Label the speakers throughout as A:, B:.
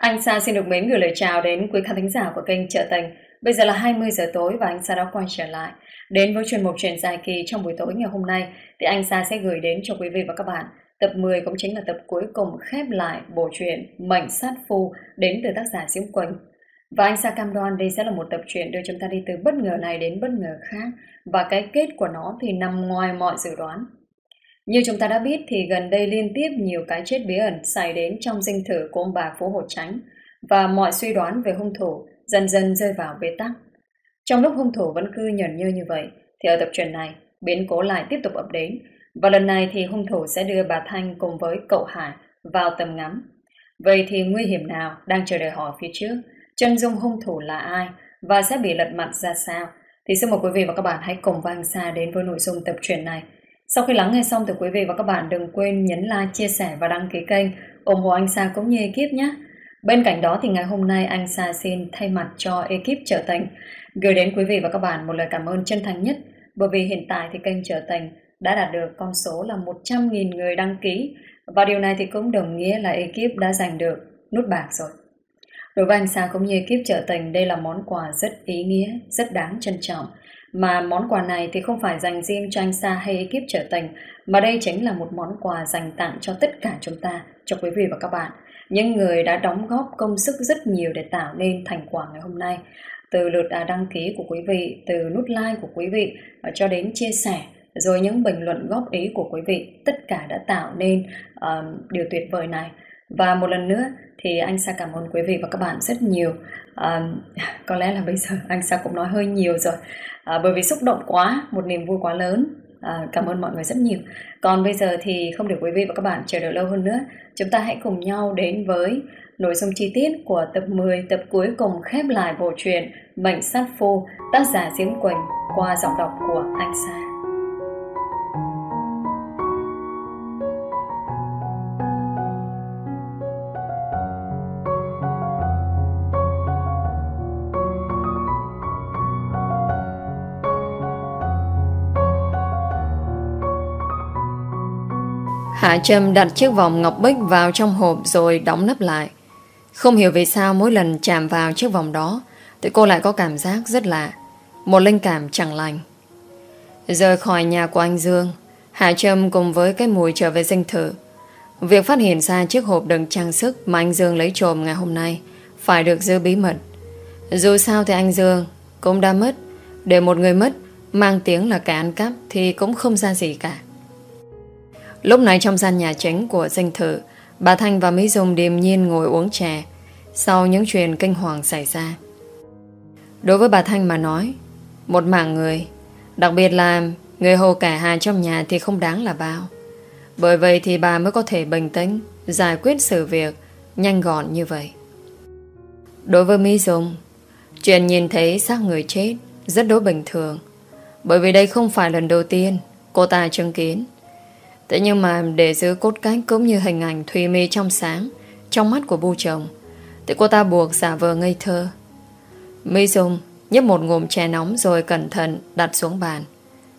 A: Anh Sa xin được mến gửi lời chào đến quý khán thính giả của kênh Trợ Tình. Bây giờ là 20 giờ tối và anh Sa đã quay trở lại. Đến với chuyên mục truyền dài kỳ trong buổi tối ngày hôm nay thì anh Sa sẽ gửi đến cho quý vị và các bạn tập 10 cũng chính là tập cuối cùng khép lại bộ truyện Mệnh Sát Phu đến từ tác giả Diễm Quỳnh. Và anh Sa cam đoan đây sẽ là một tập truyện đưa chúng ta đi từ bất ngờ này đến bất ngờ khác và cái kết của nó thì nằm ngoài mọi dự đoán. Như chúng ta đã biết thì gần đây liên tiếp nhiều cái chết bí ẩn xảy đến trong dinh thự của ông bà Phố Hồ Tránh và mọi suy đoán về hung thủ dần dần rơi vào bế tắc. Trong lúc hung thủ vẫn cứ nhẫn nhơ như vậy, thì ở tập truyện này, biến cố lại tiếp tục ập đến và lần này thì hung thủ sẽ đưa bà Thanh cùng với cậu Hải vào tầm ngắm. Vậy thì nguy hiểm nào đang chờ đợi họ phía trước? Chân dung hung thủ là ai? Và sẽ bị lật mặt ra sao? Thì xin mời quý vị và các bạn hãy cùng vang xa đến với nội dung tập truyện này. Sau khi lắng nghe xong thì quý vị và các bạn đừng quên nhấn like, chia sẻ và đăng ký kênh ủng hộ anh Sa cũng như ekip nhé. Bên cạnh đó thì ngày hôm nay anh Sa xin thay mặt cho ekip trở thành gửi đến quý vị và các bạn một lời cảm ơn chân thành nhất bởi vì hiện tại thì kênh trở thành đã đạt được con số là 100.000 người đăng ký và điều này thì cũng đồng nghĩa là ekip đã giành được nút bạc rồi. Đối với anh Sa cũng như ekip trở thành đây là món quà rất ý nghĩa, rất đáng trân trọng mà món quà này thì không phải dành riêng cho anh Sa hay ekip trở thành, mà đây chính là một món quà dành tặng cho tất cả chúng ta, cho quý vị và các bạn. Những người đã đóng góp công sức rất nhiều để tạo nên thành quả ngày hôm nay. Từ lượt à, đăng ký của quý vị, từ nút like của quý vị, à, cho đến chia sẻ, rồi những bình luận góp ý của quý vị, tất cả đã tạo nên uh, điều tuyệt vời này. Và một lần nữa thì anh Sa cảm ơn quý vị và các bạn rất nhiều. À, có lẽ là bây giờ anh Sa cũng nói hơi nhiều rồi à, bởi vì xúc động quá, một niềm vui quá lớn. À, cảm ơn mọi người rất nhiều. Còn bây giờ thì không để quý vị và các bạn chờ đợi lâu hơn nữa. Chúng ta hãy cùng nhau đến với nội dung chi tiết của tập 10, tập cuối cùng khép lại bộ truyện Mệnh sát phu, tác giả Diễm Quỳnh qua giọng đọc của anh Sa. Hạ Trâm đặt chiếc vòng ngọc bích vào trong hộp rồi đóng nắp lại. Không hiểu vì sao mỗi lần chạm vào chiếc vòng đó thì cô lại có cảm giác rất lạ. Một linh cảm chẳng lành. Rời khỏi nhà của anh Dương, Hạ Trâm cùng với cái mùi trở về dinh thự. Việc phát hiện ra chiếc hộp đựng trang sức mà anh Dương lấy trộm ngày hôm nay phải được giữ bí mật. Dù sao thì anh Dương cũng đã mất. Để một người mất mang tiếng là kẻ ăn cắp thì cũng không ra gì cả. Lúc này trong gian nhà chính của danh thự, Bà Thanh và Mỹ Dung điềm nhiên ngồi uống trà Sau những chuyện kinh hoàng xảy ra. Đối với bà Thanh mà nói, Một mạng người, Đặc biệt là người hồ cả hà trong nhà Thì không đáng là bao. Bởi vậy thì bà mới có thể bình tĩnh, Giải quyết sự việc Nhanh gọn như vậy. Đối với Mỹ Dung, Chuyện nhìn thấy xác người chết Rất đối bình thường. Bởi vì đây không phải lần đầu tiên Cô ta chứng kiến. Thế nhưng mà để giữ cốt cách cũng như hình ảnh Thùy mê trong sáng, Trong mắt của bu chồng, Thì cô ta buộc giả vờ ngây thơ. Mi Dung nhấp một ngụm chè nóng Rồi cẩn thận đặt xuống bàn.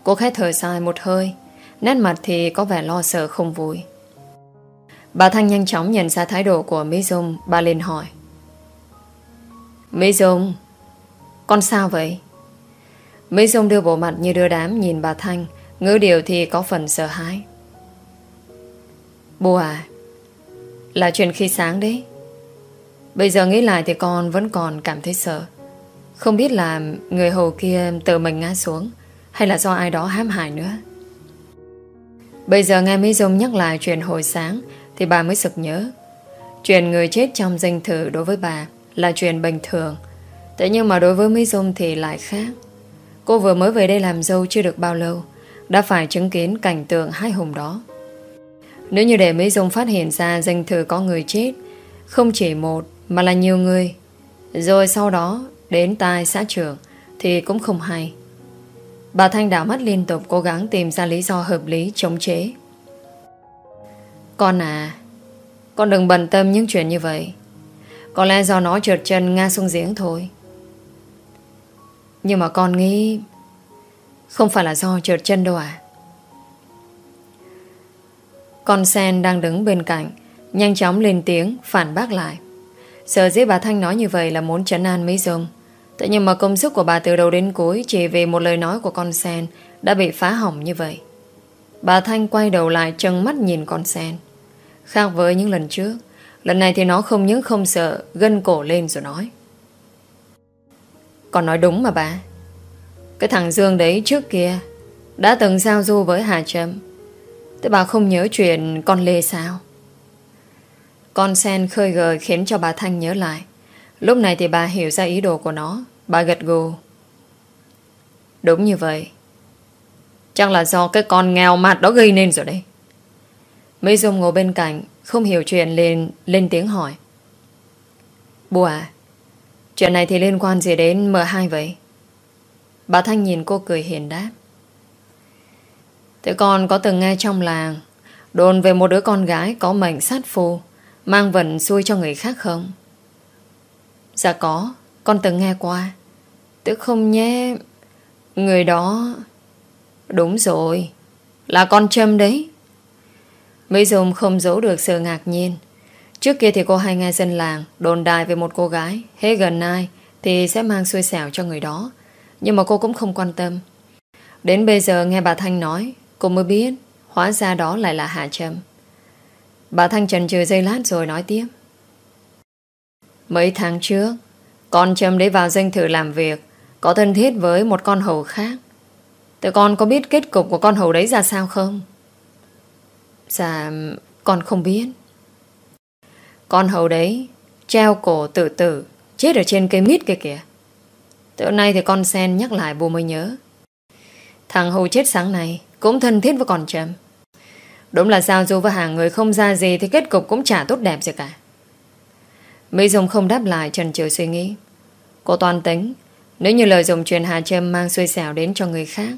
A: Cô khẽ thở dài một hơi, Nét mặt thì có vẻ lo sợ không vui. Bà Thanh nhanh chóng nhận ra thái độ của Mỹ Dung, Bà lên hỏi. Mỹ Dung, Con sao vậy? Mỹ Dung đưa bộ mặt như đưa đám nhìn bà Thanh, Ngữ điều thì có phần sợ hãi. Bố à Là chuyện khi sáng đấy. Bây giờ nghĩ lại thì con vẫn còn cảm thấy sợ. Không biết là Người hầu kia tự mình ngã xuống, Hay là do ai đó hãm hại nữa. Bây giờ nghe Mỹ Dung nhắc lại chuyện hồi sáng Thì bà mới sực nhớ. Chuyện người chết trong danh thử đối với bà Là chuyện bình thường, Thế nhưng mà đối với Mỹ Dung thì lại khác. Cô vừa mới về đây làm dâu chưa được bao lâu, Đã phải chứng kiến cảnh tượng hai hùng đó nếu như để Mỹ Dung phát hiện ra danh thừa có người chết, không chỉ một mà là nhiều người, rồi sau đó đến tai xã trưởng thì cũng không hay. Bà Thanh đảo mắt liên tục cố gắng tìm ra lý do hợp lý chống chế. Con à, con đừng bận tâm những chuyện như vậy. Có lẽ do nó trượt chân nga xuống giếng thôi. Nhưng mà con nghĩ không phải là do trượt chân đâu à? Con sen đang đứng bên cạnh Nhanh chóng lên tiếng phản bác lại Sở dĩ bà Thanh nói như vậy là muốn trấn an Mỹ Dung. Thế nhưng mà công sức của bà từ đầu đến cuối chỉ vì một lời nói của con sen đã bị phá hỏng như vậy. Bà Thanh quay đầu lại chân mắt nhìn con sen. Khác với những lần trước, lần này thì nó không những không sợ, gân cổ lên rồi nói. Con nói đúng mà bà. Cái thằng Dương đấy trước kia đã từng giao du với Hà Trâm. Thế bà không nhớ chuyện con Lê sao? Con sen khơi gợi khiến cho bà Thanh nhớ lại. Lúc này thì bà hiểu ra ý đồ của nó. Bà gật gù. Đúng như vậy. Chắc là do cái con nghèo mặt đó gây nên rồi đấy. Mỹ Dung ngồi bên cạnh, không hiểu chuyện lên lên tiếng hỏi. Bùa à, chuyện này thì liên quan gì đến M2 vậy? Bà Thanh nhìn cô cười hiền đáp. Thế con có từng nghe trong làng đồn về một đứa con gái có mệnh sát phù mang vận xui cho người khác không? Dạ có, con từng nghe qua. Tức không nhé, người đó... Đúng rồi, là con Trâm đấy. Mỹ Dung không giấu được sự ngạc nhiên. Trước kia thì cô hay nghe dân làng đồn đài về một cô gái, hết gần ai thì sẽ mang xui xẻo cho người đó. Nhưng mà cô cũng không quan tâm. Đến bây giờ nghe bà Thanh nói, cô mới biết hóa ra đó lại là Hạ Trâm. Bà Thanh trần trừ dây lát rồi nói tiếp. Mấy tháng trước, con Trâm để vào danh thử làm việc, có thân thiết với một con hầu khác. Tụi con có biết kết cục của con hầu đấy ra sao không? Dạ, con không biết. Con hầu đấy treo cổ tự tử, chết ở trên cây mít kia kìa. Từ nay thì con sen nhắc lại bố mới nhớ. Thằng hầu chết sáng nay cũng thân thiết với con Trâm. Đúng là sao dù với hàng người không ra gì thì kết cục cũng chả tốt đẹp gì cả. Mỹ Dung không đáp lại, trần trừ suy nghĩ. Cô toàn tính, nếu như lời dùng truyền Hà Trâm mang xui xẻo đến cho người khác,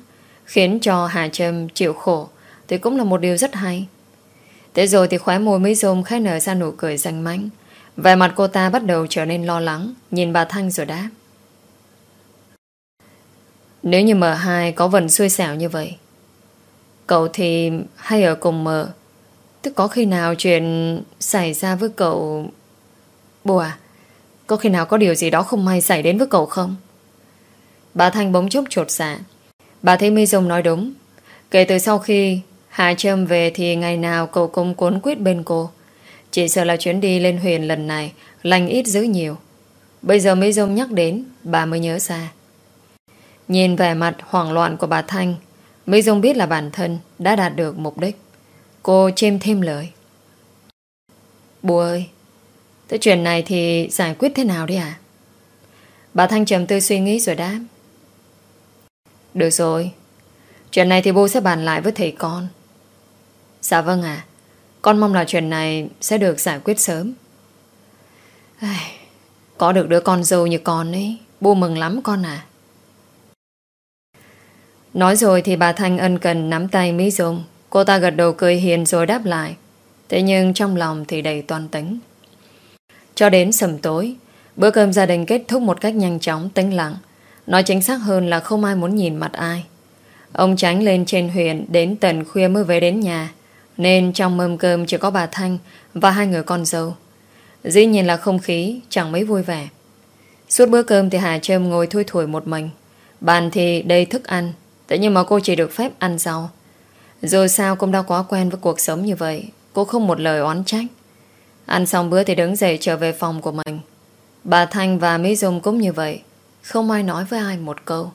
A: khiến cho Hà Trâm chịu khổ, thì cũng là một điều rất hay. Thế rồi thì khóe môi Mỹ Dung khai nở ra nụ cười rành mánh. Vẻ mặt cô ta bắt đầu trở nên lo lắng, nhìn bà Thanh rồi đáp. Nếu như M2 có vần xui xẻo như vậy Cậu thì hay ở cùng mờ Tức có khi nào chuyện xảy ra với cậu Bồ à Có khi nào có điều gì đó không may xảy đến với cậu không? Bà Thanh bỗng chốc trột dạ. Bà thấy My Dung nói đúng. Kể từ sau khi Hà Trâm về thì ngày nào cậu cũng cuốn quyết bên cô. Chỉ sợ là chuyến đi lên huyền lần này Lành ít dữ nhiều. Bây giờ My Dung nhắc đến, Bà mới nhớ ra. Nhìn vẻ mặt hoảng loạn của bà Thanh Mỹ Dung biết là bản thân đã đạt được mục đích. Cô chêm thêm lời. Bố ơi, thế chuyện này thì giải quyết thế nào đi à? Bà Thanh trầm tư suy nghĩ rồi đáp. Được rồi, chuyện này thì bố sẽ bàn lại với thầy con. Dạ vâng ạ, con mong là chuyện này sẽ được giải quyết sớm. Ai, có được đứa con dâu như con ấy, bố mừng lắm con à. Nói rồi thì bà Thanh ân cần nắm tay Mỹ Dung. Cô ta gật đầu cười hiền rồi đáp lại. Thế nhưng trong lòng thì đầy toan tính. Cho đến sầm tối, bữa cơm gia đình kết thúc một cách nhanh chóng, tĩnh lặng. Nói chính xác hơn là không ai muốn nhìn mặt ai. Ông tránh lên trên huyện đến tận khuya mới về đến nhà. Nên trong mâm cơm chỉ có bà Thanh và hai người con dâu. Dĩ nhiên là không khí chẳng mấy vui vẻ. Suốt bữa cơm thì Hà Trâm ngồi thui thủi một mình. Bàn thì đầy thức ăn Thế nhưng mà cô chỉ được phép ăn rau. Dù sao cũng đã quá quen với cuộc sống như vậy, Cô không một lời oán trách. Ăn xong bữa thì đứng dậy trở về phòng của mình. Bà Thanh và Mỹ Dung cũng như vậy, Không ai nói với ai một câu.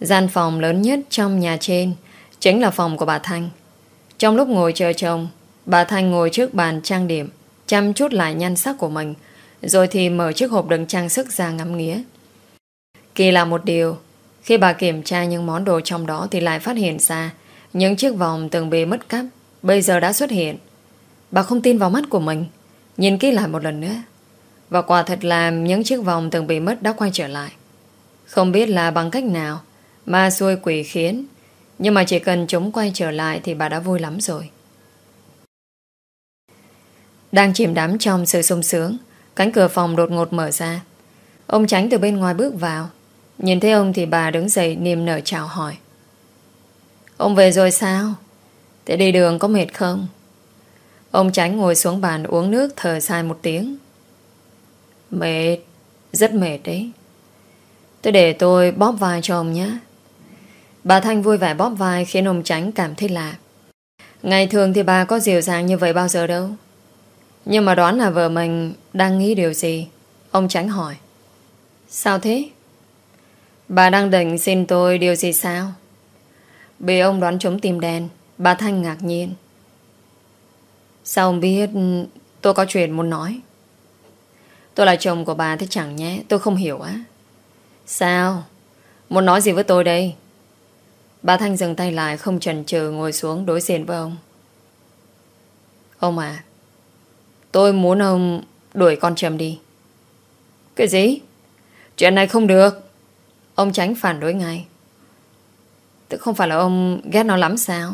A: Gian phòng lớn nhất trong nhà trên Chính là phòng của bà Thanh. Trong lúc ngồi chờ chồng, Bà Thanh ngồi trước bàn trang điểm, Chăm chút lại nhan sắc của mình, Rồi thì mở chiếc hộp đựng trang sức ra ngắm nghía. Kỳ là một điều khi bà kiểm tra những món đồ trong đó thì lại phát hiện ra những chiếc vòng từng bị mất cắp bây giờ đã xuất hiện. Bà không tin vào mắt của mình. Nhìn kỹ lại một lần nữa. Và quả thật là những chiếc vòng từng bị mất đã quay trở lại. Không biết là bằng cách nào mà xuôi quỷ khiến, nhưng mà chỉ cần chúng quay trở lại thì bà đã vui lắm rồi. Đang chìm đắm trong sự sung sướng, cánh cửa phòng đột ngột mở ra. Ông tránh từ bên ngoài bước vào Nhìn thấy ông thì bà đứng dậy niềm nở chào hỏi. Ông về rồi sao? Thế đi đường có mệt không? Ông tránh ngồi xuống bàn uống nước thở dài một tiếng. Mệt, rất mệt đấy. Tôi để tôi bóp vai cho ông nhé. Bà Thanh vui vẻ bóp vai khiến ông Tránh cảm thấy lạ. Ngày thường thì bà có dịu dàng như vậy bao giờ đâu. Nhưng mà đoán là vợ mình đang nghĩ điều gì. Ông Tránh hỏi. Sao thế? Bà đang định xin tôi điều gì sao? Bị ông đoán trúng tìm đèn, bà Thanh ngạc nhiên. Sao ông biết tôi có chuyện muốn nói? Tôi là chồng của bà thế chẳng nhé, tôi không hiểu á. Sao? Muốn nói gì với tôi đây? Bà Thanh dừng tay lại không chần chừ ngồi xuống đối diện với ông. Ông à, tôi muốn ông đuổi con Trầm đi. Cái gì? Chuyện này không được. Ông tránh phản đối ngay. Tức không phải là ông ghét nó lắm sao?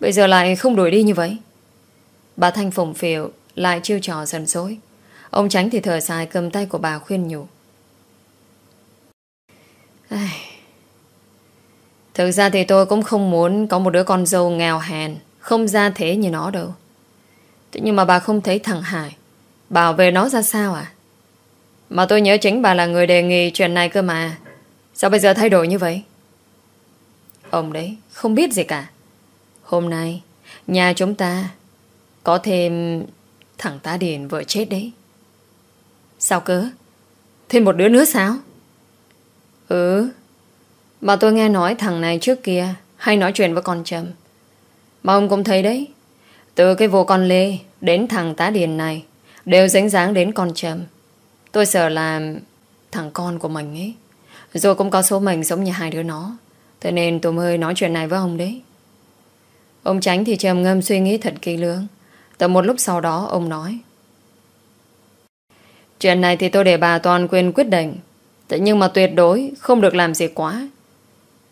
A: Bây giờ lại không đuổi đi như vậy. Bà Thanh phồng phiểu lại chiêu trò dần dối. Ông tránh thì thở dài cầm tay của bà khuyên nhủ. Ai... Thực ra thì tôi cũng không muốn có một đứa con dâu nghèo hèn, không ra thế như nó đâu. Thế nhưng mà bà không thấy thằng Hải. Bảo về nó ra sao à? Mà tôi nhớ chính bà là người đề nghị chuyện này cơ mà. Sao bây giờ thay đổi như vậy? Ông đấy, không biết gì cả. Hôm nay, nhà chúng ta có thêm thằng tá điền vợ chết đấy. Sao cớ? Thêm một đứa nữa sao? Ừ, mà tôi nghe nói thằng này trước kia hay nói chuyện với con Trâm. Mà ông cũng thấy đấy. Từ cái vô con Lê đến thằng tá điền này đều dính dáng đến con Trâm. Tôi sợ là thằng con của mình ấy. Rồi cũng có số mệnh giống như hai đứa nó. Thế nên tôi mới nói chuyện này với ông đấy. Ông Tránh thì trầm ngâm suy nghĩ thật kỳ lương. Tầm một lúc sau đó, ông nói. Chuyện này thì tôi để bà toàn quyền quyết định. Thế nhưng mà tuyệt đối không được làm gì quá.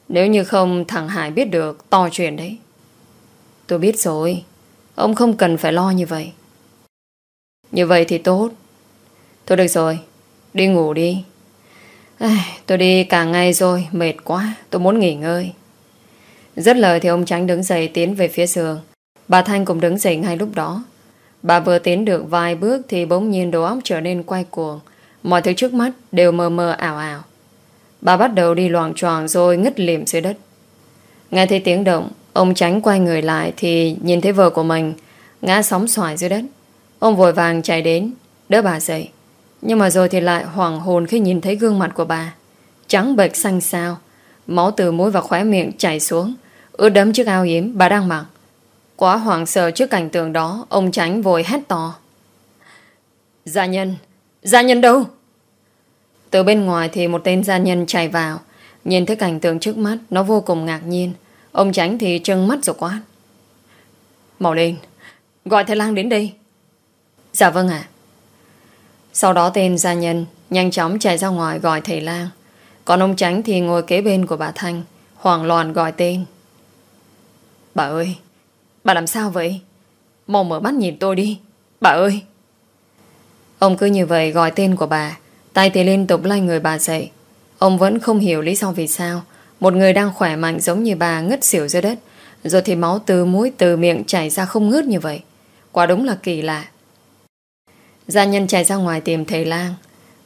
A: Nếu như không thằng Hải biết được to chuyện đấy. Tôi biết rồi. Ông không cần phải lo như vậy. Như vậy thì tốt. Thôi được rồi. Đi ngủ đi. Tôi đi cả ngày rồi. Mệt quá. Tôi muốn nghỉ ngơi. Rất lời thì ông Tránh đứng dậy tiến về phía giường. Bà Thanh cũng đứng dậy ngay lúc đó. Bà vừa tiến được vài bước thì bỗng nhiên đầu óc trở nên quay cuồng. Mọi thứ trước mắt đều mờ mờ ảo ảo. Bà bắt đầu đi loạn tròn rồi ngất liềm dưới đất. Nghe thấy tiếng động, ông tránh quay người lại thì nhìn thấy vợ của mình ngã sóng xoài dưới đất. Ông vội vàng chạy đến, đỡ bà dậy. Nhưng mà rồi thì lại hoảng hồn khi nhìn thấy gương mặt của bà. Trắng bệch xanh xao, máu từ mũi và khóe miệng chảy xuống, ướt đấm chiếc áo yếm bà đang mặc. Quá hoảng sợ trước cảnh tượng đó, ông tránh vội hét to. Gia nhân, gia nhân đâu? Từ bên ngoài thì một tên gia nhân chạy vào Nhìn thấy cảnh tượng trước mắt Nó vô cùng ngạc nhiên Ông tránh thì trưng mắt rồi quát màu lên Gọi thầy lang đến đây Dạ vâng ạ sau đó tên gia nhân Nhanh chóng chạy ra ngoài gọi thầy lang. Còn ông tránh thì ngồi kế bên của bà Thanh, Hoảng loạn gọi tên. Bà ơi, Bà làm sao vậy? Mau mở mắt nhìn tôi đi. Bà ơi! Ông cứ như vậy gọi tên của bà, Tay thì liên tục lay người bà dậy. Ông vẫn không hiểu lý do vì sao Một người đang khỏe mạnh giống như bà ngất xỉu dưới đất, Rồi thì máu từ mũi từ miệng chảy ra không ngớt như vậy. Quả đúng là kỳ lạ. Gia nhân chạy ra ngoài tìm thầy lang.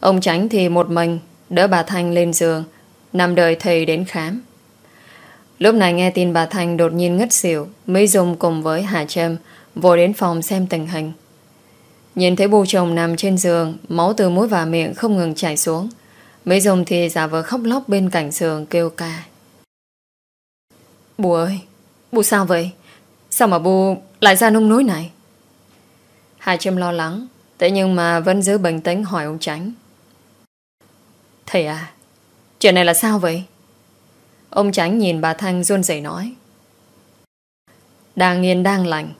A: Ông tránh thì một mình, Đỡ bà Thanh lên giường, Nằm đợi thầy đến khám. Lúc này nghe tin bà Thanh đột nhiên ngất xỉu Mỹ Dung cùng với Hà Trâm Vội đến phòng xem tình hình. Nhìn thấy bù chồng nằm trên giường, Máu từ mũi và miệng không ngừng chảy xuống. Mỹ Dung thì giả vờ khóc lóc bên cạnh giường kêu ca. Bù ơi, bù sao vậy? Sao mà bù lại ra nông núi này? Hà Trâm lo lắng. Thế nhưng mà vẫn giữ bình tĩnh hỏi ông Tránh Thầy à Chuyện này là sao vậy? Ông Tránh nhìn bà Thanh run rẩy nói. Đang yên đang lành,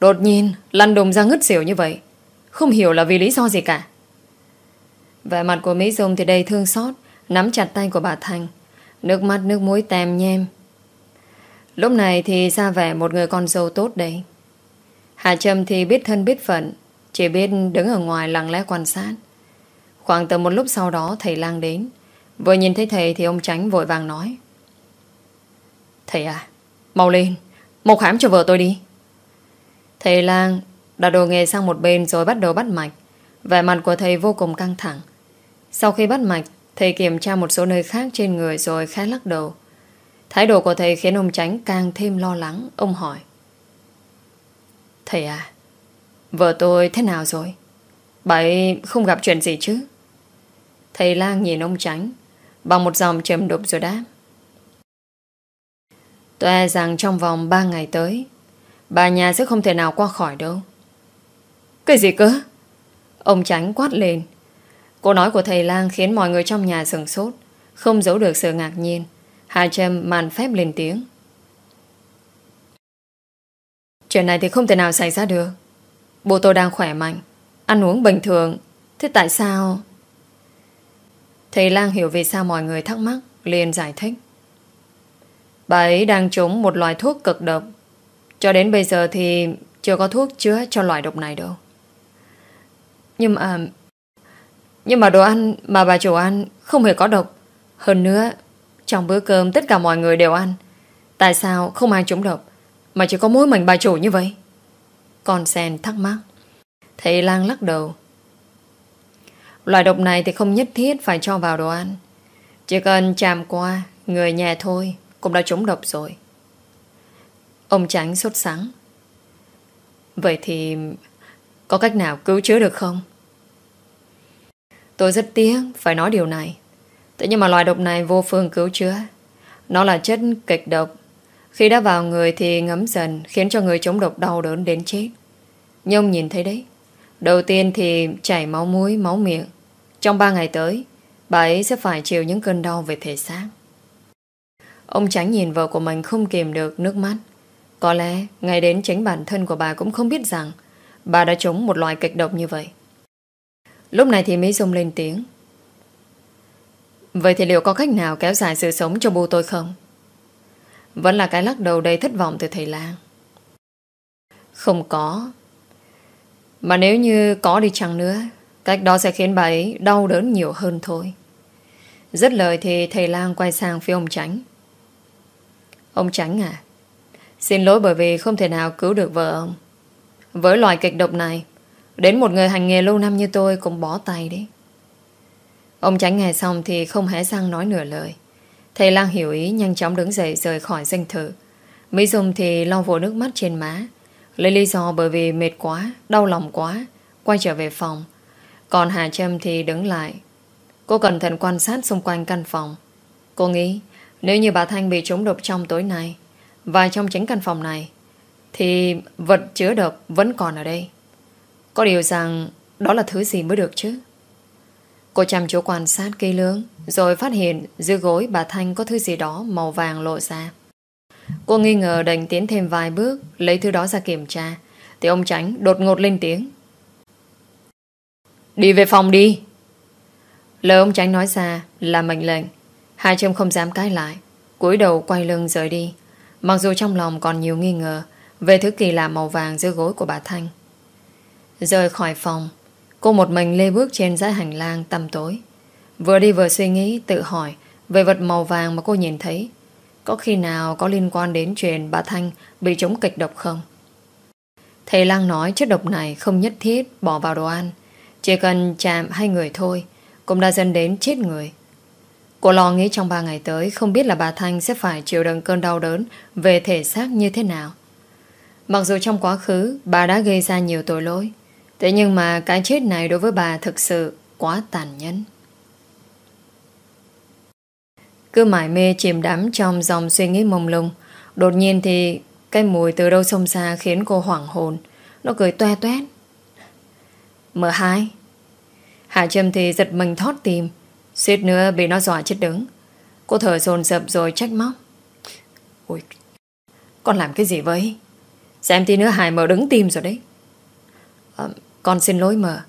A: Đột nhiên lăn đùng ra ngất xỉu như vậy, không hiểu là vì lý do gì cả. Vẻ mặt của Mỹ Dung thì đầy thương xót, Nắm chặt tay của bà thanh, Nước mắt nước mũi tèm nhem. Lúc này thì ra vẻ một người con dâu tốt đấy. Hà Trâm thì biết thân biết phận chỉ biết đứng ở ngoài lặng lẽ quan sát Khoảng tầm một lúc sau đó thầy lang đến Vừa nhìn thấy thầy thì ông Tránh vội vàng nói Thầy à Mau lên Mau khám cho vợ tôi đi Thầy lang Đặt đồ nghề sang một bên rồi bắt đầu bắt mạch Vẻ mặt của thầy vô cùng căng thẳng. Sau khi bắt mạch, thầy kiểm tra một số nơi khác trên người rồi khá lắc đầu. Thái độ của thầy khiến ông Tránh càng thêm lo lắng. Ông hỏi. Thầy à, vợ tôi thế nào rồi? Bà ấy không gặp chuyện gì chứ? Thầy lang nhìn ông Tránh bằng một dòng trầm đục rồi đáp. Tôi e rằng trong vòng 3 ngày tới, Bà nhà sẽ không thể nào qua khỏi đâu Cái gì cơ Ông tránh quát lên Câu nói của thầy lang khiến mọi người trong nhà sừng sốt, Không giấu được sự ngạc nhiên Hà Trâm màn phép lên tiếng Chuyện này thì không thể nào xảy ra được Bố tôi đang khỏe mạnh, Ăn uống bình thường. Thế tại sao? Thầy lang hiểu vì sao mọi người thắc mắc, liền giải thích. Bà ấy đang trúng một loại thuốc cực độc. Cho đến bây giờ thì Chưa có thuốc chữa cho loại độc này đâu. Nhưng mà Nhưng mà đồ ăn Mà bà chủ ăn không hề có độc. Hơn nữa, Trong bữa cơm tất cả mọi người đều ăn. Tại sao không ai trúng độc, Mà chỉ có mỗi mình bà chủ như vậy? Con sen thắc mắc. Thầy lang lắc đầu. Loại độc này thì không nhất thiết phải cho vào đồ ăn. Chỉ cần chạm qua, Người nhà thôi, cũng đã trúng độc rồi. Ông tránh sốt sắng. Vậy thì Có cách nào cứu chữa được không? Tôi rất tiếc Phải nói điều này. Thế nhưng mà loài độc này vô phương cứu chữa. Nó là chất kịch độc khi đã vào người thì ngấm dần Khiến cho người chống độc đau đớn đến chết nhông nhìn thấy đấy Đầu tiên thì chảy máu mũi, máu miệng Trong 3 ngày tới Bà ấy sẽ phải chịu những cơn đau về thể xác Ông tránh nhìn vợ của mình không kìm được nước mắt. Có lẽ ngay đến chính bản thân của bà cũng không biết rằng bà đã trúng một loại kịch độc như vậy. Lúc này thì Mỹ Dung lên tiếng. Vậy thì liệu có cách nào kéo dài sự sống cho bố tôi không? Vẫn là cái lắc đầu đầy thất vọng từ thầy Lan. Không có. Mà nếu như có đi chăng nữa, cách đó sẽ khiến bà ấy đau đớn nhiều hơn thôi. Rất lời thì thầy Lang quay sang phía ông Tránh. Ông Tránh à Xin lỗi bởi vì không thể nào cứu được vợ ông Với loài kịch độc này Đến một người hành nghề lâu năm như tôi Cũng bó tay đấy Ông Tránh nghe xong thì không hé răng nói nửa lời Thầy Lang hiểu ý, Nhanh chóng đứng dậy rời khỏi danh thự Mỹ Dung thì lau vội nước mắt trên má. Lấy lý do bởi vì mệt quá, Đau lòng quá, Quay trở về phòng. Còn Hà Trâm thì đứng lại. Cô cẩn thận quan sát xung quanh căn phòng. Cô nghĩ, nếu như bà Thanh bị trúng độc trong tối nay, Và trong chính căn phòng này, Thì vật chứa độc vẫn còn ở đây. Có điều rằng Đó là thứ gì mới được chứ? Cô chăm chú quan sát kỹ lưỡng, Rồi phát hiện dưới gối bà Thanh Có thứ gì đó màu vàng lộ ra. Cô nghi ngờ đành tiến thêm vài bước, Lấy thứ đó ra kiểm tra, Thì ông Tránh đột ngột lên tiếng. Đi về phòng đi. Lời ông Tránh nói ra là mệnh lệnh, Hai châm không dám cãi lại, cúi đầu quay lưng rời đi. Mặc dù trong lòng còn nhiều nghi ngờ Về thứ kỳ lạ màu vàng dưới gối của bà Thanh. Rời khỏi phòng Cô một mình lê bước trên dãy hành lang tăm tối. Vừa đi vừa suy nghĩ Tự hỏi về vật màu vàng mà cô nhìn thấy. Có khi nào có liên quan đến chuyện bà Thanh Bị chống kịch độc không? Thầy Lang nói chất độc này Không nhất thiết bỏ vào đồ ăn. Chỉ cần chạm hai người thôi Cũng đã dẫn đến chết người. Cô lo nghĩ trong 3 ngày tới không biết là bà Thanh sẽ phải chịu đựng cơn đau đớn về thể xác như thế nào. Mặc dù trong quá khứ bà đã gây ra nhiều tội lỗi, thế nhưng mà cái chết này đối với bà thực sự quá tàn nhẫn. Cứ mải mê chìm đắm trong dòng suy nghĩ mông lung, đột nhiên thì cái mùi từ đâu xông xa khiến cô hoảng hồn. Nó cười toe toét. M2 Hạ Trâm thì giật mình thót tìm Suýt nữa bị nó dọa chết đứng Cô thở dồn dập rồi trách móc Ôi Con làm cái gì vậy Xem tí nữa Hải mở đứng tim rồi đấy à, con xin lỗi mờ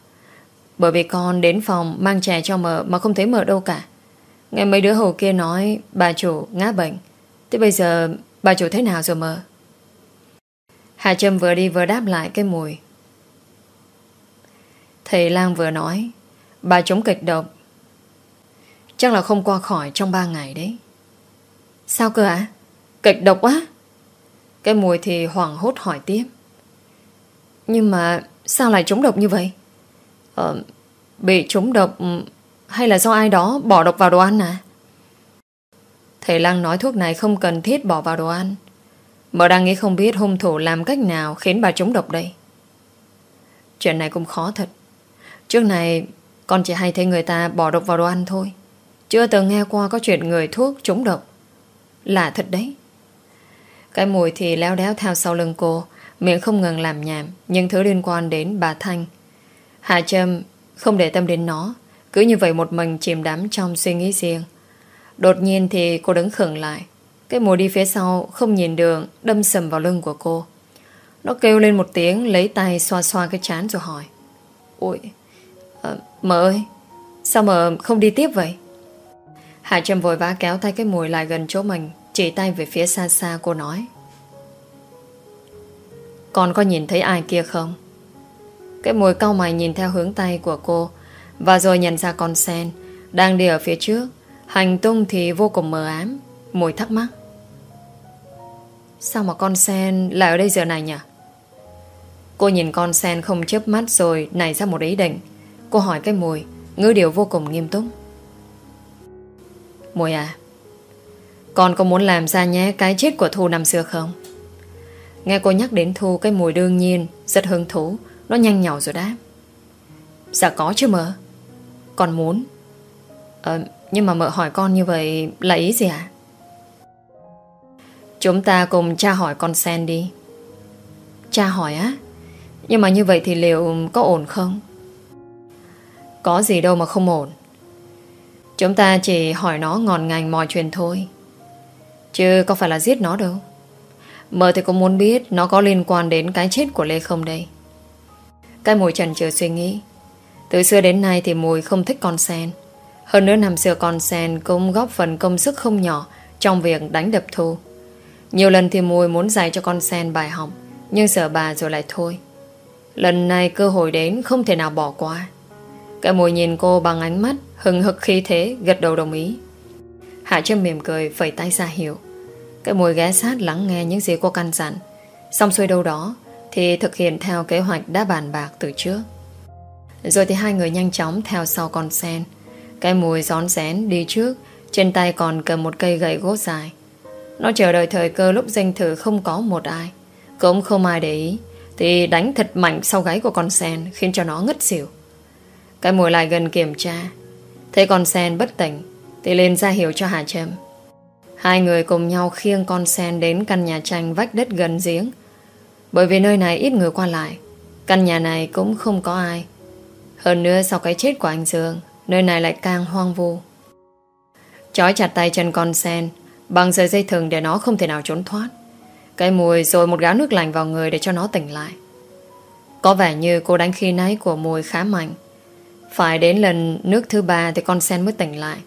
A: Bởi vì con đến phòng Mang trà cho mờ mà không thấy mờ đâu cả. Nghe mấy đứa hầu kia nói, Bà chủ ngã bệnh. Thế bây giờ bà chủ thế nào rồi mờ Hà Trâm vừa đi vừa đáp lại cái mùi. Thầy Lang vừa nói, Bà chống kịch độc. Chắc là không qua khỏi trong 3 ngày đấy. Sao cơ ạ? À? Kịch độc quá. Cái mùi thì hoảng hốt hỏi tiếp. Nhưng mà Sao lại trúng độc như vậy Ờ, bị trúng độc ừ, hay là do ai đó bỏ độc vào đồ ăn à? Thầy Lăng nói thuốc này không cần thiết bỏ vào đồ ăn. Mợ đang nghĩ không biết hung thủ làm cách nào khiến bà trúng độc đây. Chuyện này cũng khó thật. Trước này con chỉ hay thấy người ta bỏ độc vào đồ ăn thôi. Chưa từng nghe qua có chuyện người thuốc trúng độc. Lạ thật đấy. Cái mùi thì léo đéo theo sau lưng cô, miệng không ngừng làm nhảm, những thứ liên quan đến bà Thanh. Hạ Trâm không để tâm đến nó, cứ như vậy một mình chìm đắm trong suy nghĩ riêng. Đột nhiên thì cô đứng khựng lại. Cái mùi đi phía sau không nhìn đường đâm sầm vào lưng của cô. Nó kêu lên một tiếng lấy tay xoa xoa cái chán rồi hỏi. Ôi, à, mợ ơi, sao mợ không đi tiếp vậy? Hạ Trâm vội vã kéo tay cái mùi lại gần chỗ mình Chỉ tay về phía xa xa cô nói con có nhìn thấy ai kia không? Cái mùi cau mày nhìn theo hướng tay của cô, Và rồi nhận ra con sen Đang đi ở phía trước. Hành tung thì vô cùng mờ ám Mùi thắc mắc. Sao mà con sen lại ở đây giờ này nhỉ? Cô nhìn con sen không chớp mắt rồi nảy ra một ý định. Cô hỏi cái mùi Ngữ điều vô cùng nghiêm túc. Mùi à Con có muốn làm ra nhé cái chết của Thu năm xưa không? Nghe cô nhắc đến Thu, Cái mùi đương nhiên, Rất hứng thú. Nó nhanh nhỏ rồi đáp. Dạ có chứ mợ. Còn muốn. Ờ nhưng mà mợ hỏi con như vậy Là ý gì ạ? Chúng ta cùng cha hỏi con Sen đi. Cha hỏi á? Nhưng mà như vậy thì liệu có ổn không? Có gì đâu mà không ổn. Chúng ta chỉ hỏi nó ngọn ngành mọi chuyện thôi. Chứ có phải là giết nó đâu. Mơ thì cũng muốn biết Nó có liên quan đến cái chết của Lê không đây? Cái mùi trần chờ suy nghĩ. Từ xưa đến nay thì mùi không thích con sen. Hơn nữa năm xưa con sen Cũng góp phần công sức không nhỏ Trong việc đánh đập thu. Nhiều lần thì mùi muốn dạy cho con sen bài học, Nhưng sợ bà rồi lại thôi. Lần này cơ hội đến Không thể nào bỏ qua. Cái mùi nhìn cô bằng ánh mắt, Hừng hực khí thế, gật đầu đồng ý. Hạ Trâm mỉm cười, Phẩy tay ra hiểu cái mùi ghé sát lắng nghe những gì cô căn dặn. Xong xuôi đâu đó, Thì thực hiện theo kế hoạch đã bàn bạc từ trước. Rồi thì hai người nhanh chóng Theo sau con sen. Cái mùi gión rén đi trước, Trên tay còn cầm một cây gậy gỗ dài. Nó chờ đợi thời cơ lúc danh thử Không có một ai. Cũng không ai để ý, Thì đánh thật mạnh sau gáy của con sen Khiến cho nó ngất xỉu. Cái mùi lại gần kiểm tra. Thấy con sen bất tỉnh, Thì lên ra hiểu cho Hà Trâm. Hai người cùng nhau khiêng con sen Đến căn nhà tranh vách đất gần giếng. Bởi vì nơi này ít người qua lại, Căn nhà này cũng không có ai. Hơn nữa sau cái chết của anh Dương, Nơi này lại càng hoang vu. Chói chặt tay chân con sen, Bằng sợi dây thừng để nó không thể nào trốn thoát. Cái mùi rồi một gáo nước lạnh vào người Để cho nó tỉnh lại. Có vẻ như cô đánh khi nãy của mùi khá mạnh. Phải đến lần nước thứ ba Thì con sen mới tỉnh lại.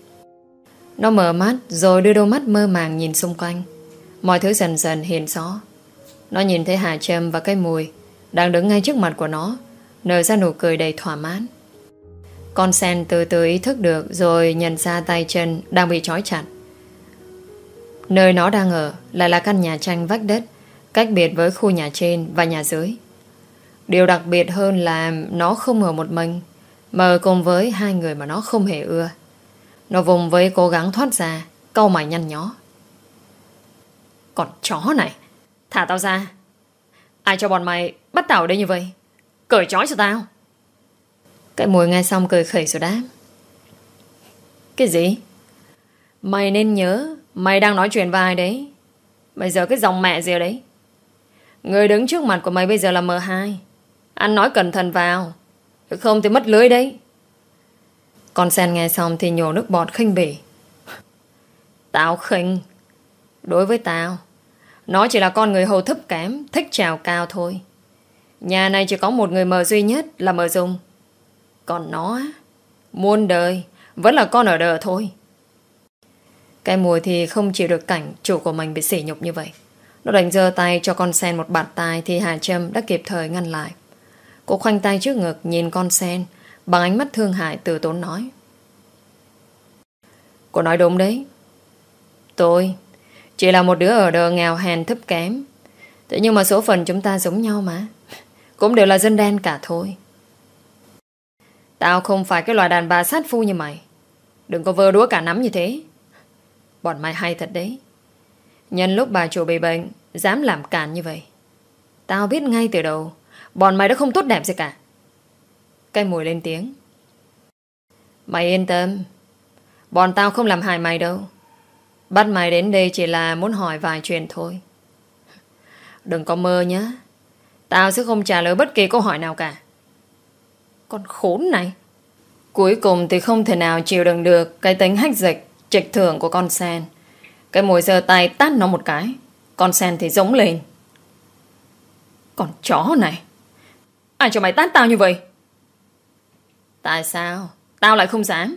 A: Nó mở mắt, rồi đưa đôi mắt mơ màng Nhìn xung quanh. Mọi thứ dần dần hiện rõ. Nó nhìn thấy Hà Trâm và cái mùi Đang đứng ngay trước mặt của nó, Nở ra nụ cười đầy thỏa mãn. Con sen từ từ ý thức được Rồi nhận ra tay chân đang bị trói chặt. Nơi nó đang ở Lại là căn nhà tranh vách đất, Cách biệt với khu nhà trên và nhà dưới. Điều đặc biệt hơn là Nó không ở một mình Mờ cùng với hai người mà nó không hề ưa. Nó vùng với cố gắng thoát ra, Câu mày nhăn nhó. Còn chó này, Thả tao ra. Ai cho bọn mày bắt tao ở đây như vậy? Cởi chói cho tao. Cái mùi nghe xong cười khẩy rồi đáp. Cái gì? Mày nên nhớ, Mày đang nói chuyện với ai đấy? Bây giờ cái dòng mẹ gì đấy? Người đứng trước mặt của mày bây giờ là M2 Anh nói cẩn thận vào. Không thì mất lưới đấy. Con sen nghe xong thì nhổ nước bọt khinh bỉ. Tao khinh. Đối với tao, Nó chỉ là con người hầu thấp kém, Thích trào cao thôi. Nhà này chỉ có một người mờ duy nhất Là mờ dung Còn nó Muôn đời Vẫn là con ở đờ thôi. Cái mùi thì không chịu được cảnh Chủ của mình bị sỉ nhục như vậy. Nó đánh giơ tay cho con sen một bạt tai Thì Hà Trâm đã kịp thời ngăn lại. Cô khoanh tay trước ngực, nhìn con sen Bằng ánh mắt thương hại từ tốn nói Cô nói đúng đấy Tôi Chỉ là một đứa ở đời nghèo hèn thấp kém Thế nhưng mà số phận chúng ta giống nhau mà Cũng đều là dân đen cả thôi
B: Tao không phải cái loài đàn bà sát phu như mày. Đừng có vơ đúa cả nắm như thế. Bọn mày hay thật đấy. Nhân lúc bà chủ bị bệnh, dám làm càn như vậy. Tao biết ngay từ đầu, bọn mày đã không tốt đẹp gì cả. Cây mùi lên tiếng. Mày yên tâm, bọn tao không làm hại mày đâu. Bắt mày đến đây chỉ là muốn hỏi vài chuyện thôi. Đừng có mơ nhé. Tao sẽ không trả lời bất kỳ câu hỏi nào cả. Con khốn này. Cuối cùng thì không thể nào chịu đựng được cái tính hách dịch, trịch thưởng của con sen. Cái mùi giơ tay tát nó một cái. Con sen thì giống lên. Con chó này. Ai cho mày tát tao như vậy? Tại sao? Tao lại không dám.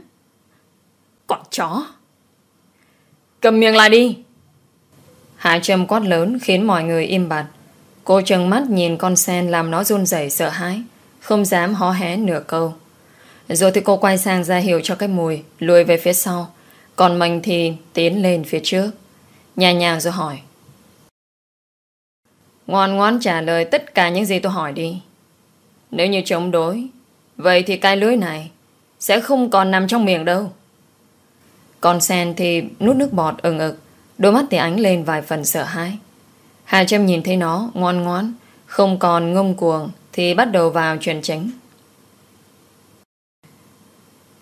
B: Con chó. Cầm miệng lại đi. Hạ Trâm quát lớn khiến mọi người im bặt. Cô trừng mắt nhìn con sen làm nó run rẩy sợ hãi. Không dám hó hé nửa câu. Rồi thì cô quay sang ra hiệu cho cái mùi, lùi về phía sau. Còn mình thì tiến lên phía trước. Nhà nhàng rồi hỏi. Ngoan ngoan trả lời tất cả những gì tôi hỏi đi. Nếu như chống đối, vậy thì cái lưới này sẽ không còn nằm trong miệng đâu. Còn sen thì nút nước bọt ừng ực, đôi mắt thì ánh lên vài phần sợ hãi. Hà Trâm nhìn thấy nó ngoan ngoãn, không còn ngông cuồng thì bắt đầu vào chuyện chính.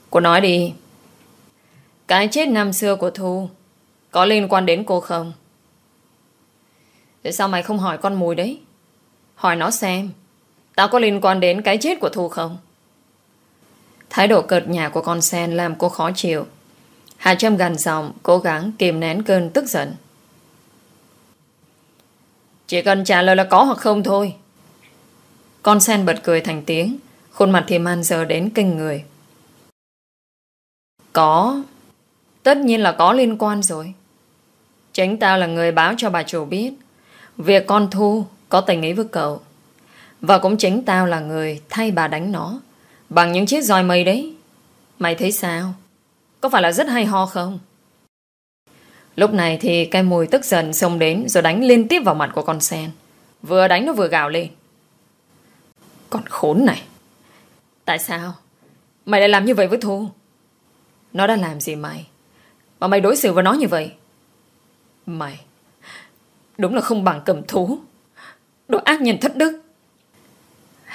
B: Cô nói đi. Cái chết năm xưa của Thu có liên quan đến cô không? Tại sao mày không hỏi con mùi đấy? Hỏi nó xem. Tao có liên quan đến cái chết của Thu không? Thái độ cợt nhả của con sen làm cô khó chịu. Hà Trâm gần giọng, cố gắng kìm nén cơn tức giận. Chỉ cần trả lời là có hoặc không thôi. Con sen bật cười thành tiếng, khuôn mặt thì man giờ đến kinh người. Có. Tất nhiên là có liên quan rồi. Chính tao là người báo cho bà chủ biết việc con Thu có tình ý với cậu. Và cũng chính tao là người thay bà đánh nó bằng những chiếc roi mây đấy. Mày thấy sao? Có phải là rất hay ho không? Lúc này thì cái mùi tức giận xông đến rồi đánh liên tiếp vào mặt của con sen. Vừa đánh nó vừa gào lên. Con khốn này. Tại sao? Mày lại làm như vậy với Thu? Nó đã làm gì mày? Mà mày đối xử với nó như vậy? Mày Đúng là không bằng cầm thú Đồ ác nhân thất đức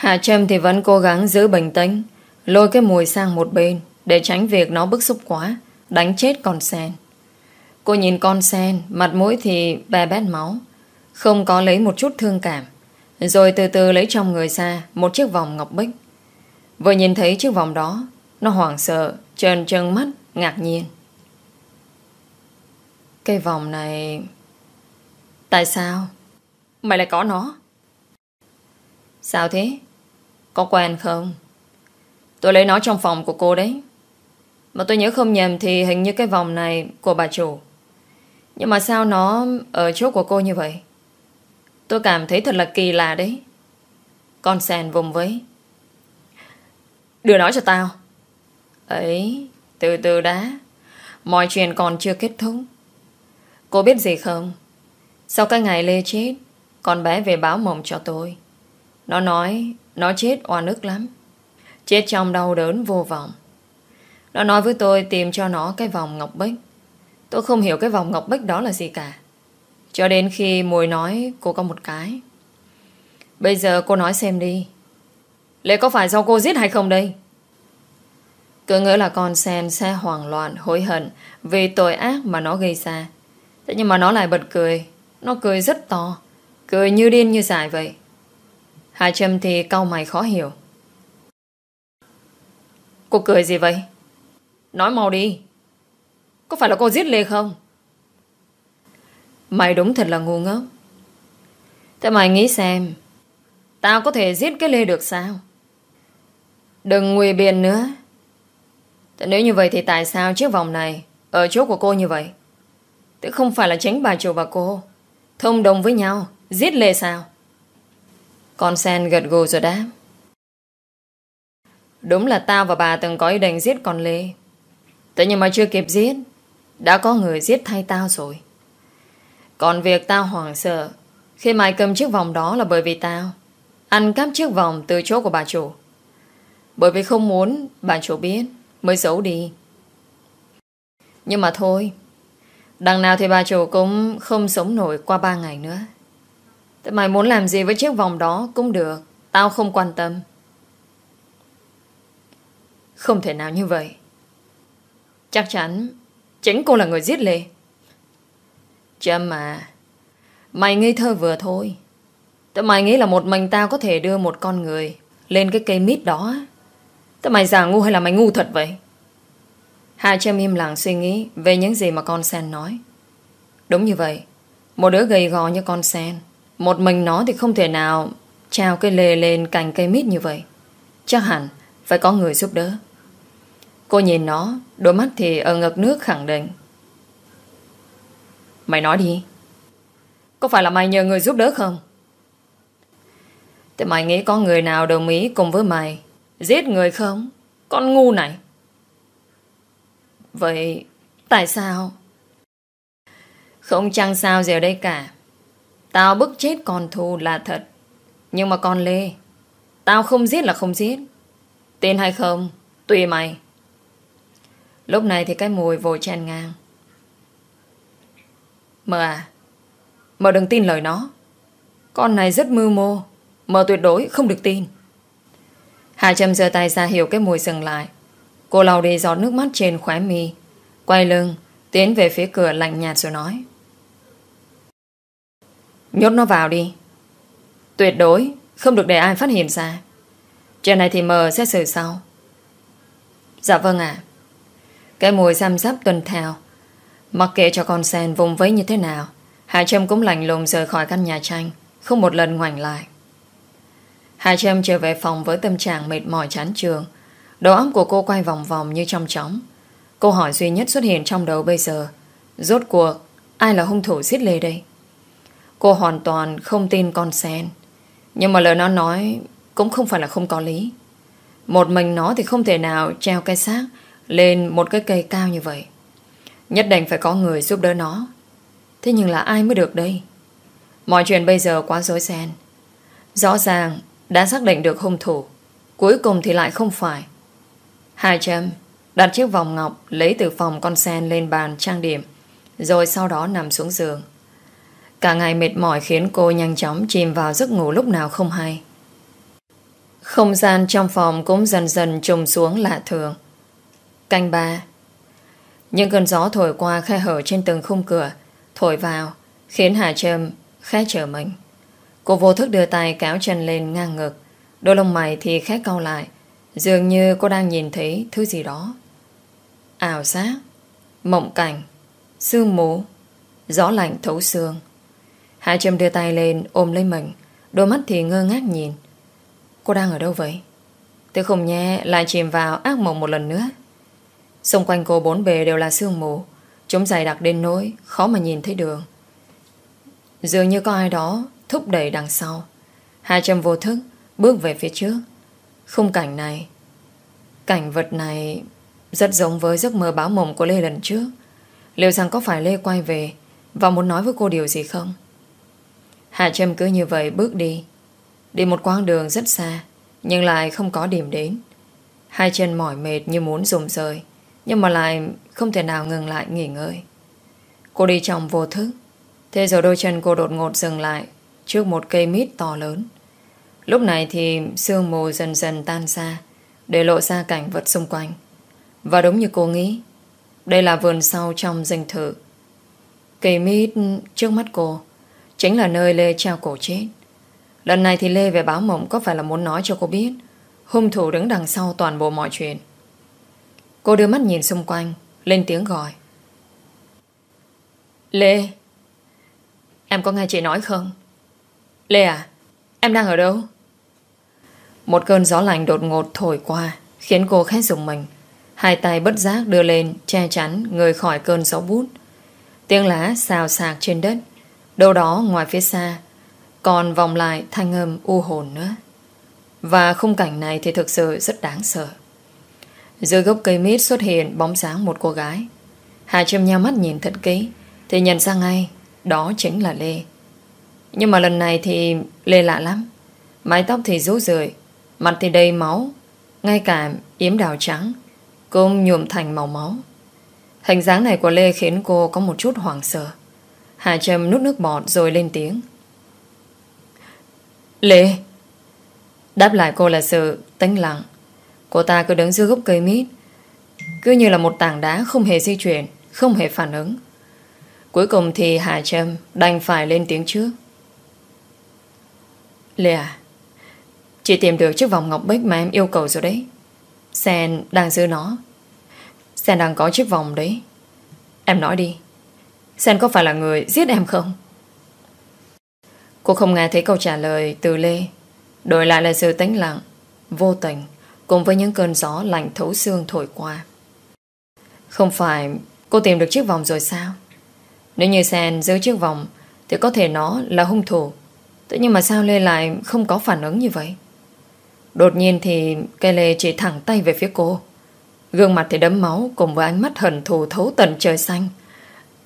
B: Hà Trâm thì vẫn cố gắng giữ bình tĩnh Lôi cái mùi sang một bên Để tránh việc nó bức xúc quá Đánh chết con sen Cô nhìn con sen Mặt mũi thì bè bét máu Không có lấy một chút thương cảm Rồi từ từ lấy trong người ra Một chiếc vòng ngọc bích Vừa nhìn thấy chiếc vòng đó Nó hoảng sợ, trơn trơn mắt, ngạc nhiên Cái vòng này Tại sao? Mày lại có nó Sao thế? Có quen không? Tôi lấy nó trong phòng của cô đấy. Mà tôi nhớ không nhầm Thì hình như cái vòng này của bà chủ. Nhưng mà sao nó Ở chỗ của cô như vậy? Tôi cảm thấy thật là kỳ lạ đấy. Con sèn vùng với. Đưa nó cho tao. Ấy, Từ từ đã. Mọi chuyện còn chưa kết thúc. Cô biết gì không? Sau cái ngày Lê chết, Con bé về báo mộng cho tôi. Nó nói, Nó chết oan ức lắm. Chết trong đau đớn vô vọng. Nó nói với tôi tìm cho nó cái vòng ngọc bích. Tôi không hiểu cái vòng ngọc bích đó là gì cả. Cho đến khi Mùi nói, cô có một cái. Bây giờ cô nói xem đi. Lẽ có phải do cô giết hay không đây? Cứ ngỡ là con sen sẽ hoảng loạn, Hối hận Vì tội ác mà nó gây ra. Thế nhưng mà nó lại bật cười. Nó cười rất to. Cười như điên như dại vậy. Hà Trâm thì cau mày khó hiểu Cô cười gì vậy? Nói mau đi. Có phải là cô giết Lê không? Mày đúng thật là ngu ngốc. Thế mày nghĩ xem, tao có thể giết cái Lê được sao? Đừng nguy biện nữa. Thế nếu như vậy thì tại sao chiếc vòng này ở chỗ của cô như vậy? Tức không phải là tránh bà chủ và cô thông đồng với nhau giết Lê sao? Con sen gật gù rồi đáp. Đúng là tao và bà từng có ý định giết con Lê. Thế nhưng mà chưa kịp giết, Đã có người giết thay tao rồi. Còn việc tao hoảng sợ, Khi mày cầm chiếc vòng đó là bởi vì tao. Ăn cắp chiếc vòng từ chỗ của bà chủ. Bởi vì không muốn bà chủ biết, Mới giấu đi. Nhưng mà thôi, Đằng nào thì bà chủ cũng không sống nổi qua ba ngày nữa. Thế mày muốn làm gì với chiếc vòng đó cũng được, Tao không quan tâm. Không thể nào như vậy. Chắc chắn, Chính cô là người giết Lê. Trâm mà Mày ngây thơ vừa thôi. Tại mày nghĩ là một mình tao có thể đưa một con người Lên cái cây mít đó Tại mày giả ngu hay là mày ngu thật vậy? Hà Trâm im lặng suy nghĩ Về những gì mà con sen nói. Đúng như vậy, Một đứa gầy gò như con sen một mình nó thì không thể nào Trao cây lề lên cành cây mít như vậy. Chắc hẳn phải có người giúp đỡ. Cô nhìn nó, Đôi mắt thì ở ngực nước khẳng định. Mày nói đi. Có phải là mày nhờ người giúp đỡ không? Thế mày nghĩ có người nào đồng ý cùng với mày Giết người không? Con ngu này. Vậy tại sao? Không chăng sao gì ở đây cả? Tao bức chết con Thu là thật. Nhưng mà con Lê, Tao không giết là không giết. Tin hay không, Tùy mày. Lúc này thì cái mùi vội chen ngang. Mờ à Mờ đừng tin lời nó. Con này rất mưu mô Mờ tuyệt đối không được tin. Hà Trâm giơ tay ra hiểu cái mùi dừng lại. Cô lau đi giọt nước mắt trên khóe mi, Quay lưng, Tiến về phía cửa lạnh nhạt rồi nói. Nhốt nó vào đi. Tuyệt đối, Không được để ai phát hiện ra. Chuyện này thì mờ sẽ xử sau. Dạ vâng ạ. Cái mùi xăm giáp tuần theo Mặc kệ cho con sen vùng vẫy như thế nào, Hà Trâm cũng lạnh lùng rời khỏi căn nhà tranh, Không một lần ngoảnh lại. Hà Trâm trở về phòng với tâm trạng mệt mỏi chán trường Đầu óc của cô quay vòng vòng như trong chóng. Câu hỏi duy nhất xuất hiện trong đầu bây giờ, Rốt cuộc, Ai là hung thủ giết Lê đây? Cô hoàn toàn không tin con sen. Nhưng mà lời nó nói Cũng không phải là không có lý. Một mình nó thì không thể nào treo cái xác Lên một cái cây cao như vậy. Nhất định phải có người giúp đỡ nó. Thế nhưng là ai mới được đây? Mọi chuyện bây giờ quá rối ren. Rõ ràng đã xác định được hung thủ. Cuối cùng thì lại không phải. Hai châm Đặt chiếc vòng ngọc Lấy từ phòng con sen lên bàn trang điểm, Rồi sau đó nằm xuống giường. Cả ngày mệt mỏi khiến cô nhanh chóng chìm vào giấc ngủ lúc nào không hay. Không gian trong phòng cũng dần dần trùng xuống lạ thường. Canh ba. Những cơn gió thổi qua khe hở trên từng khung cửa, Thổi vào, Khiến Hà Trâm khẽ trở mình. Cô vô thức đưa tay kéo chân lên ngang ngực. Đôi lông mày thì khẽ cau lại. Dường như cô đang nhìn thấy thứ gì đó. Ảo giác. Mộng cảnh. Sương mù. Gió lạnh thấu xương. Hạ Trâm đưa tay lên, ôm lấy mình. Đôi mắt thì ngơ ngác nhìn. Cô đang ở đâu vậy? Tôi không nhé, lại chìm vào ác mộng một lần nữa. Xung quanh cô bốn bề đều là sương mù. Chúng dày đặc đến nỗi Khó mà nhìn thấy đường. Dường như có ai đó thúc đẩy đằng sau. Hạ Trâm vô thức Bước về phía trước. Khung cảnh này, Cảnh vật này Rất giống với giấc mơ báo mộng của Lê lần trước. Liệu rằng có phải Lê quay về Và muốn nói với cô điều gì không? Hạ Trâm cứ như vậy bước đi. Đi một quãng đường rất xa, Nhưng lại không có điểm đến. Hai chân mỏi mệt như muốn rụng rời, Nhưng mà lại không thể nào ngừng lại nghỉ ngơi. Cô đi trong vô thức. Thế rồi đôi chân cô đột ngột dừng lại Trước một cây mít to lớn. Lúc này thì sương mù dần dần tan ra Để lộ ra cảnh vật xung quanh. Và đúng như cô nghĩ, Đây là vườn sau trong dinh thự. Cây mít trước mắt cô Chính là nơi Lê treo cổ chết. Lần này thì Lê về báo mộng Có phải là muốn nói cho cô biết. Hung thủ đứng đằng sau toàn bộ mọi chuyện. Cô đưa mắt nhìn xung quanh, Lên tiếng gọi. Lê, Em có nghe chị nói không? Lê à Em đang ở đâu? Một cơn gió lạnh đột ngột thổi qua, Khiến cô khét dùng mình. Hai tay bất giác đưa lên, Che chắn người khỏi cơn gió bút. Tiếng lá xào xạc trên đất Đâu đó ngoài phía xa, Còn vòng lại thanh âm u hồn nữa. Và khung cảnh này Thì thực sự rất đáng sợ. Dưới gốc cây mít xuất hiện Bóng sáng một cô gái. Hà Trâm nhau mắt nhìn thật kỹ, Thì nhận ra ngay, Đó chính là Lê. Nhưng mà lần này thì Lê lạ lắm. Mái tóc thì rú rượi, Mặt thì đầy máu, ngay cả yếm đào trắng cũng nhuộm thành màu máu. Hình dáng này của Lê khiến cô có một chút hoảng sợ. Hà Trâm nút nước bọt rồi lên tiếng. Lê! Đáp lại cô là sự tĩnh lặng. Cô ta cứ đứng dưới gốc cây mít. Cứ như là một tảng đá không hề di chuyển, không hề phản ứng. Cuối cùng thì Hà Trâm đành phải lên tiếng trước. Lê à, chị tìm được chiếc vòng ngọc bích mà em yêu cầu rồi đấy. Sen đang giữ nó. Sen đang có chiếc vòng đấy. Em nói đi. Sen có phải là người giết em không? Cô không nghe thấy câu trả lời từ Lê. Đổi lại là sự tĩnh lặng, vô tình, cùng với những cơn gió lạnh thấu xương thổi qua. Không phải cô tìm được chiếc vòng rồi sao? Nếu như Sen giữ chiếc vòng thì có thể nó là hung thủ. Thế nhưng mà sao Lê lại không có phản ứng như vậy? Đột nhiên thì cây Lê chỉ thẳng tay về phía cô. Gương mặt thì đấm máu cùng với ánh mắt hận thù thấu tận trời xanh.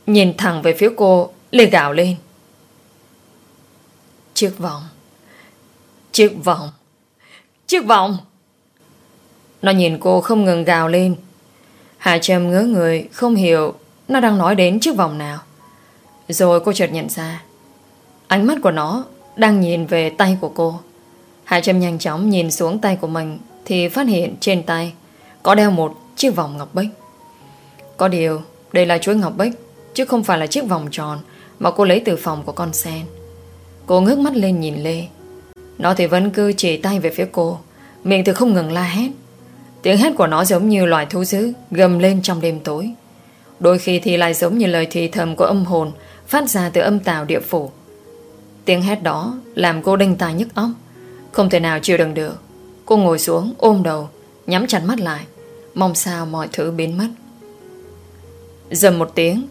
B: Nhìn thẳng về phía cô, Lê gạo lên. Chiếc vòng. Chiếc vòng. Chiếc vòng. Nó nhìn cô không ngừng gào lên. Hà Trâm ngớ người, không hiểu nó đang nói đến chiếc vòng nào. Rồi cô chợt nhận ra Ánh mắt của nó đang nhìn về tay của cô hà Trâm nhanh chóng nhìn xuống tay của mình Thì phát hiện trên tay Có đeo một chiếc vòng ngọc bích Có điều Đây là chuỗi ngọc bích Chứ không phải là chiếc vòng tròn Mà cô lấy từ phòng của con sen. Cô ngước mắt lên nhìn Lê. Nó thì vẫn cứ chỉ tay về phía cô. Miệng thì không ngừng la hét. Tiếng hét của nó giống như loài thú dữ Gầm lên trong đêm tối. Đôi khi thì lại giống như lời thì thầm của âm hồn Phát ra từ âm tào địa phủ. Tiếng hét đó Làm cô đinh tai nhức óc. Không thể nào chịu đựng được. Cô ngồi xuống, ôm đầu, Nhắm chặt mắt lại, Mong sao mọi thứ biến mất. Dầm một tiếng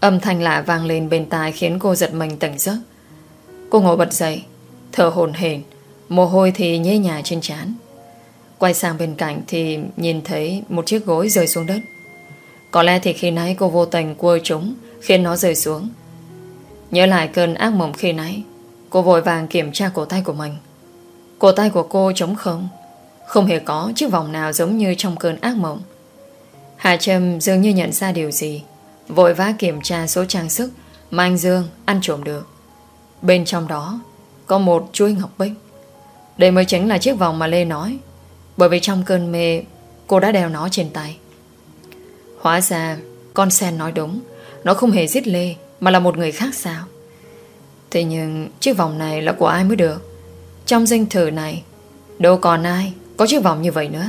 B: Âm thanh lạ vang lên bên tai Khiến cô giật mình tỉnh giấc. Cô ngồi bật dậy, Thở hồn hển, Mồ hôi thì nhễ nhà trên trán. Quay sang bên cạnh thì nhìn thấy Một chiếc gối rơi xuống đất. Có lẽ thì khi nãy cô vô tình quơ chúng, Khiến nó rơi xuống. Nhớ lại cơn ác mộng khi nãy, Cô vội vàng kiểm tra cổ tay của mình. Cổ tay của cô trống không? Không hề có chiếc vòng nào giống như trong cơn ác mộng. Hà Trâm dường như nhận ra điều gì. Vội vã kiểm tra số trang sức Mà anh Dương ăn trộm được. Bên trong đó Có một chuôi ngọc bích. Đây mới chính là chiếc vòng mà Lê nói, Bởi vì trong cơn mê, Cô đã đeo nó trên tay. Hóa ra con sen nói đúng, nó không hề giết Lê Mà là một người khác sao? Thế nhưng chiếc vòng này là của ai mới được? Trong danh thử này, Đâu còn ai có chiếc vòng như vậy nữa.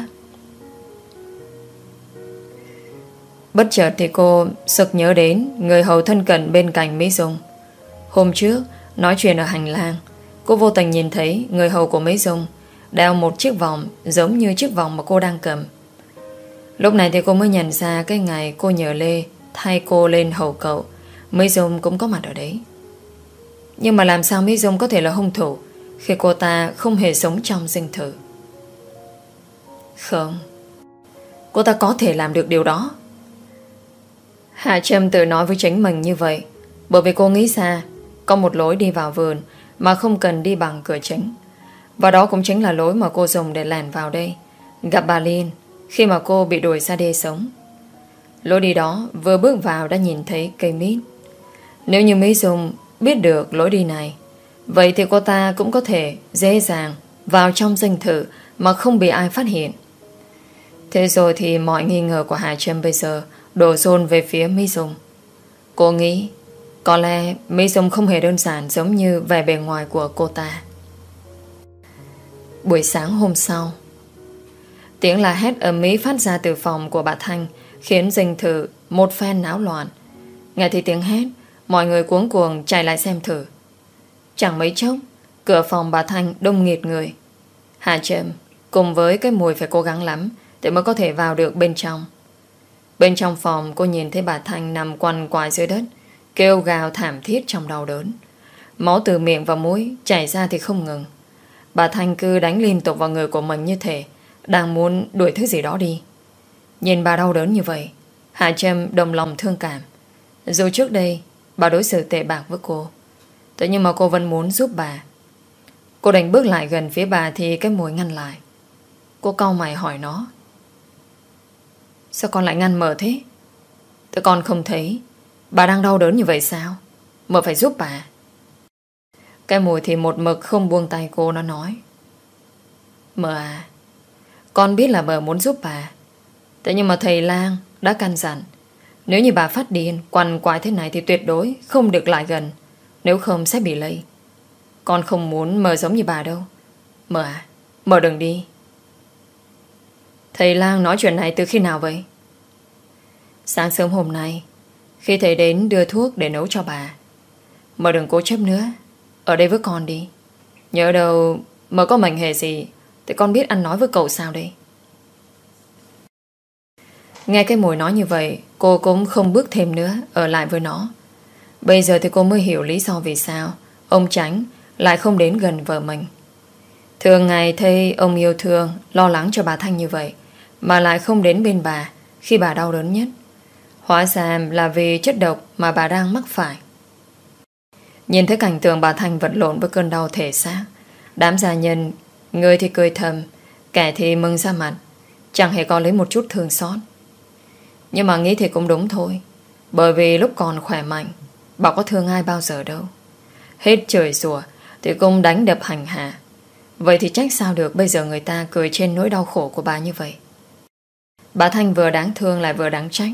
B: Bất chợt thì cô sực nhớ đến Người hầu thân cận bên cạnh Mỹ Dung. Hôm trước, Nói chuyện ở hành lang, Cô vô tình nhìn thấy người hầu của Mỹ Dung Đeo một chiếc vòng Giống như chiếc vòng mà cô đang cầm. Lúc này thì cô mới nhận ra Cái ngày cô nhờ Lê Thay cô lên hầu cậu. Mỹ Dung cũng có mặt ở đấy. Nhưng mà làm sao Mỹ Dung có thể là hung thủ Khi cô ta không hề sống trong dinh thự Không. Cô ta có thể làm được điều đó. Hạ Trâm tự nói với chính mình như vậy Bởi vì cô nghĩ xa Có một lối đi vào vườn Mà không cần đi bằng cửa chính Và đó cũng chính là lối mà cô dùng để lẻn vào đây Gặp bà Liên Khi mà cô bị đuổi ra đê sống Lối đi đó vừa bước vào đã nhìn thấy cây mít. Nếu như Mỹ Dung biết được lối đi này, vậy thì cô ta cũng có thể dễ dàng vào trong danh thự mà không bị ai phát hiện. Thế rồi thì mọi nghi ngờ của Hà Trâm bây giờ đổ dồn về phía Mỹ Dung. Cô nghĩ có lẽ Mỹ Dung không hề đơn giản giống như vẻ bề ngoài của cô ta. Buổi sáng hôm sau Tiếng la hét ầm mỹ phát ra từ phòng của bà Thanh khiến dinh thự một phen náo loạn. Nghe thấy tiếng hét, mọi người cuống cuồng chạy lại xem thử. Chẳng mấy chốc, cửa phòng bà Thanh đông nghịt người. Hà Trâm cùng với cái mùi phải cố gắng lắm để mới có thể vào được bên trong. Bên trong phòng cô nhìn thấy bà Thanh nằm quằn quại dưới đất, kêu gào thảm thiết trong đau đớn. Máu từ miệng và mũi chảy ra thì không ngừng. Bà Thanh cứ đánh liên tục vào người của mình như thể đang muốn đuổi thứ gì đó đi. Nhìn bà đau đớn như vậy Hạ Trâm đồng lòng thương cảm Dù trước đây bà đối xử tệ bạc với cô Thế nhưng mà cô vẫn muốn giúp bà Cô đành bước lại gần phía bà Thì cái mùi ngăn lại Cô cau mày hỏi nó Sao con lại ngăn mờ thế? Tụi con không thấy. Bà đang đau đớn như vậy sao? Mờ phải giúp bà. Cái mùi thì một mực không buông tay cô, nó nói. Mờ à Con biết là mờ muốn giúp bà. Thế nhưng mà thầy Lang đã căn dặn, Nếu như bà phát điên, Quằn quại thế này thì tuyệt đối Không được lại gần. Nếu không sẽ bị lây. Con không muốn mờ giống như bà đâu. Mờ à Mờ đừng đi. Thầy Lang nói chuyện này từ khi nào vậy? Sáng sớm hôm nay, Khi thầy đến đưa thuốc để nấu cho bà Mà đừng cố chấp nữa, Ở đây với con đi. Nhớ đâu, mà có mảnh hề gì, Thì con biết ăn nói với cậu sao đây? Nghe cái mùi nói như vậy, Cô cũng không bước thêm nữa, Ở lại với nó. Bây giờ thì cô mới hiểu lý do vì sao Ông Tránh lại không đến gần vợ mình. Thường ngày thấy ông yêu thương, Lo lắng cho bà Thanh như vậy, Mà lại không đến bên bà Khi bà đau đớn nhất. Hóa ra là vì chất độc mà bà đang mắc phải. Nhìn thấy cảnh tượng bà Thanh vật lộn với cơn đau thể xác, Đám gia nhân, Người thì cười thầm, Kẻ thì mừng ra mặt, Chẳng hề có lấy một chút thương xót. Nhưng mà nghĩ thì cũng đúng thôi, Bởi vì lúc còn khỏe mạnh, Bà có thương ai bao giờ đâu. Hết trời rùa Thì cũng đánh đập hành hạ Vậy thì trách sao được bây giờ người ta cười trên nỗi đau khổ của bà như vậy? Bà Thanh vừa đáng thương lại vừa đáng trách.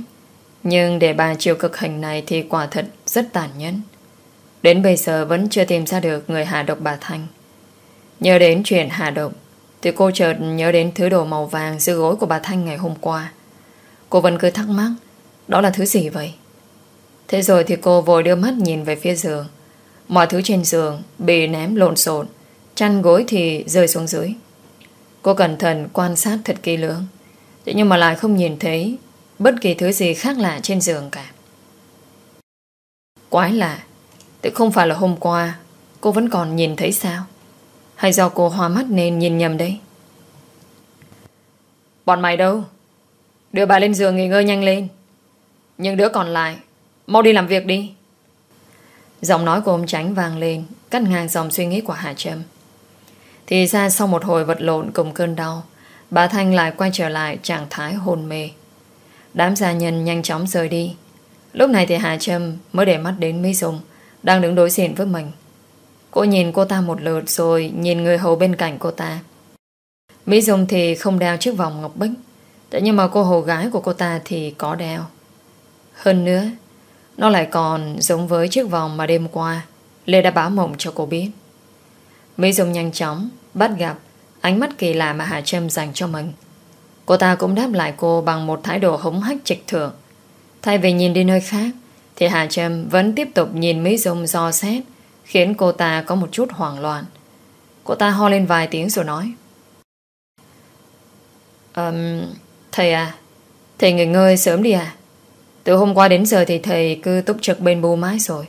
B: Nhưng để bà chịu cực hình này Thì quả thật rất tàn nhẫn. Đến bây giờ vẫn chưa tìm ra được Người hạ độc bà Thanh. Nhớ đến chuyện hạ độc, Thì cô chợt nhớ đến thứ đồ màu vàng Dưới gối của bà Thanh ngày hôm qua. Cô vẫn cứ thắc mắc, Đó là thứ gì vậy? Thế rồi thì cô vội đưa mắt nhìn về phía giường. Mọi thứ trên giường Bị ném lộn xộn. Chăn gối thì rơi xuống dưới. Cô cẩn thận quan sát thật kỹ lưỡng. Thế nhưng mà lại không nhìn thấy Bất kỳ thứ gì khác lạ trên giường cả. Quái lạ Thế không phải là hôm qua Cô vẫn còn nhìn thấy sao? Hay do cô hoa mắt nên nhìn nhầm đấy? Bọn mày đâu? Đưa bà lên giường nghỉ ngơi nhanh lên. Nhưng đứa còn lại, Mau đi làm việc đi. Giọng nói của ông Tránh vang lên, Cắt ngang dòng suy nghĩ của Hà Trâm. Thì ra sau một hồi vật lộn cùng cơn đau, Bà Thanh lại quay trở lại trạng thái hôn mê. Đám gia nhân nhanh chóng rời đi. Lúc này thì Hà Trâm mới để mắt đến Mỹ Dung, Đang đứng đối diện với mình. Cô nhìn cô ta một lượt rồi Nhìn người hầu bên cạnh cô ta. Mỹ Dung thì không đeo chiếc vòng ngọc bích, Thế nhưng mà cô hầu gái của cô ta thì có đeo. Hơn nữa, Nó lại còn giống với chiếc vòng mà đêm qua Lê đã báo mộng cho cô biết. Mỹ Dung nhanh chóng Bắt gặp ánh mắt kỳ lạ mà Hà Trâm dành cho mình. Cô ta cũng đáp lại cô Bằng một thái độ hống hách trịch thượng. Thay vì nhìn đi nơi khác Thì Hà Trâm vẫn tiếp tục nhìn Mỹ Dung do xét Khiến cô ta có một chút hoảng loạn. Cô ta ho lên vài tiếng rồi nói. Um, Thầy à Thầy nghỉ ngơi sớm đi à? Từ hôm qua đến giờ thì thầy cứ túc trực bên bù mái rồi.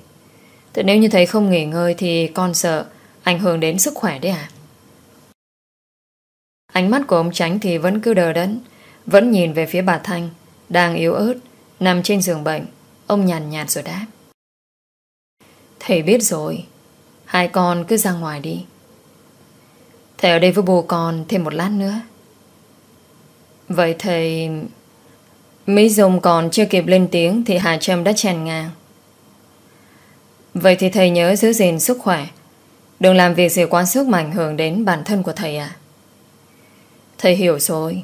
B: Thế nếu như thầy không nghỉ ngơi Thì con sợ ảnh hưởng đến sức khỏe đấy à Ánh mắt của ông Tránh thì vẫn cứ đờ đẫn, Vẫn nhìn về phía bà Thanh, Đang yếu ớt, Nằm trên giường bệnh. Ông nhàn nhạt rồi đáp. Thầy biết rồi, Hai con cứ ra ngoài đi. Thầy ở đây với bố con thêm một lát nữa. Vậy thầy... Mỹ Dung còn chưa kịp lên tiếng Thì Hà Trâm đã chèn ngang. Vậy thì thầy nhớ giữ gìn sức khỏe Đừng làm việc gì quá sức mà ảnh hưởng đến bản thân của thầy à Thầy hiểu rồi.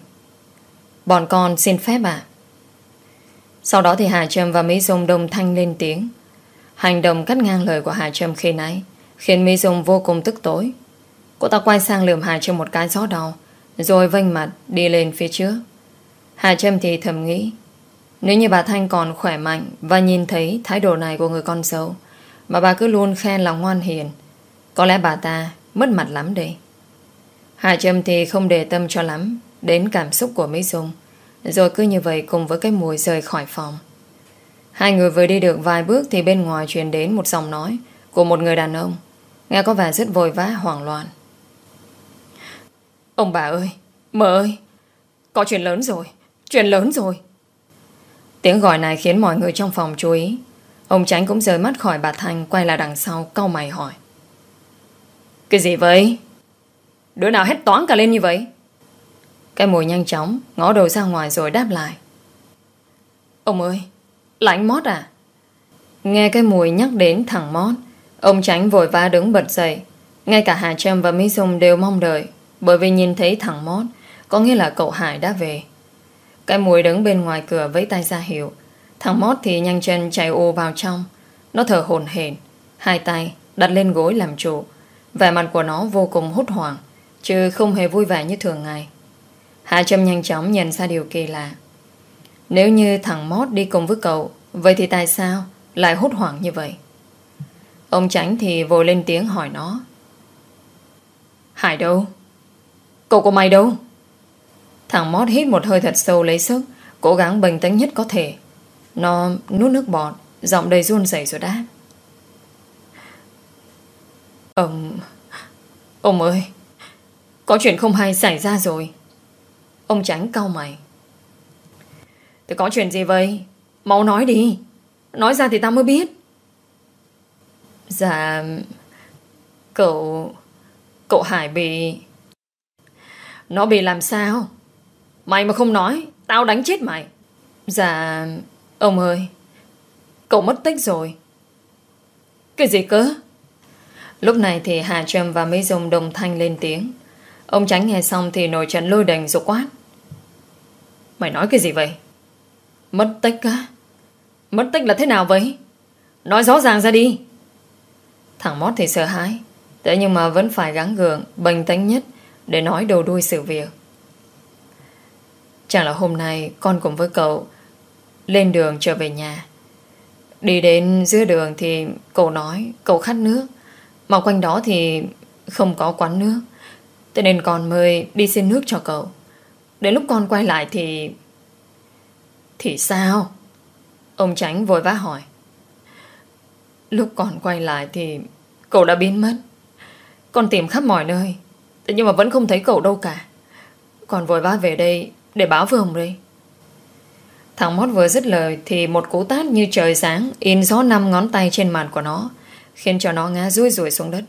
B: Bọn con xin phép ạ. Sau đó thì Hà Trâm và Mỹ Dung đồng thanh lên tiếng. Hành động cắt ngang lời của Hà Trâm khi nãy Khiến Mỹ Dung vô cùng tức tối. Cô ta quay sang lườm Hà Trâm một cái gió đầu, rồi vênh mặt đi lên phía trước. Hà Trâm thì thầm nghĩ Nếu như bà Thanh còn khỏe mạnh Và nhìn thấy thái độ này của người con dâu Mà bà cứ luôn khen là ngoan hiền có lẽ bà ta mất mặt lắm đây Hà Trâm thì không để tâm cho lắm Đến cảm xúc của Mỹ Dung Rồi cứ như vậy cùng với cái mùi rời khỏi phòng Hai người vừa đi được vài bước Thì bên ngoài truyền đến một giọng nói Của một người đàn ông Nghe có vẻ rất vội vã hoảng loạn Ông bà ơi, mờ ơi, có chuyện lớn rồi, chuyện lớn rồi. Tiếng gọi này khiến mọi người trong phòng chú ý. Ông Tránh cũng rời mắt khỏi bà Thanh quay lại đằng sau cau mày hỏi. Cái gì vậy? Đứa nào hét toán cả lên như vậy? Cái mùi nhanh chóng, Ngó đầu ra ngoài rồi đáp lại. Ông ơi, Là anh Mót à? Nghe cái mùi nhắc đến thằng Mót, Ông tránh vội vã đứng bật dậy. Ngay cả Hà Trâm và Mỹ Dung đều mong đợi, Bởi vì nhìn thấy thằng Mót, Có nghĩa là cậu Hải đã về. Cái mùi đứng bên ngoài cửa với tay ra hiệu. Thằng Mót thì nhanh chân chạy ô vào trong. Nó thở hồn hển, Hai tay đặt lên gối làm trụ Vẻ mặt của nó vô cùng hốt hoảng, Chứ không hề vui vẻ như thường ngày. Hạ Trâm nhanh chóng nhận ra điều kỳ lạ. Nếu như thằng Mót đi cùng với cậu, Vậy thì tại sao Lại hốt hoảng như vậy? Ông Tránh thì vội lên tiếng hỏi nó. Hải đâu? Cậu của mày đâu? Thằng Mót hít một hơi thật sâu lấy sức, Cố gắng bình tĩnh nhất có thể. Nó nuốt nước bọt, Giọng đầy run rẩy rồi đáp. Ông Ông ơi, Có chuyện không hay xảy ra rồi. Ông tránh cau mày. Thì có chuyện gì vậy? Mau nói đi. Nói ra thì tao mới biết. Dạ Cậu Cậu Hải bị, Nó bị làm sao? Mày mà không nói, Tao đánh chết mày. Dạ Ông ơi, Cậu mất tích rồi. Cái gì cơ? Lúc này thì Hà Trâm và Mỹ Dung đồng thanh lên tiếng. Ông tránh nghe xong thì nổi trận lôi đành rục quát. Mày nói cái gì vậy? Mất tích á? Mất tích là thế nào vậy? Nói rõ ràng ra đi. Thằng Mót thì sợ hãi, Thế nhưng mà vẫn phải gắng gượng, Bình tĩnh nhất để nói đầu đuôi sự việc. Chẳng là hôm nay Con cùng với cậu Lên đường trở về nhà. Đi đến giữa đường thì cậu nói, Cậu khát nước mà quanh đó thì không có quán nước. Thế nên con mới đi xin nước cho cậu. Đến lúc con quay lại thì Thì sao? Ông Tránh vội vã hỏi. Lúc con quay lại thì Cậu đã biến mất. Con tìm khắp mọi nơi, Thế nhưng mà vẫn không thấy cậu đâu cả. Con vội vã về đây để báo với ông đây. Thằng Mót vừa dứt lời Thì một cú tát như trời sáng In gió năm ngón tay trên mặt của nó. Khiến cho nó ngã rui rủi xuống đất.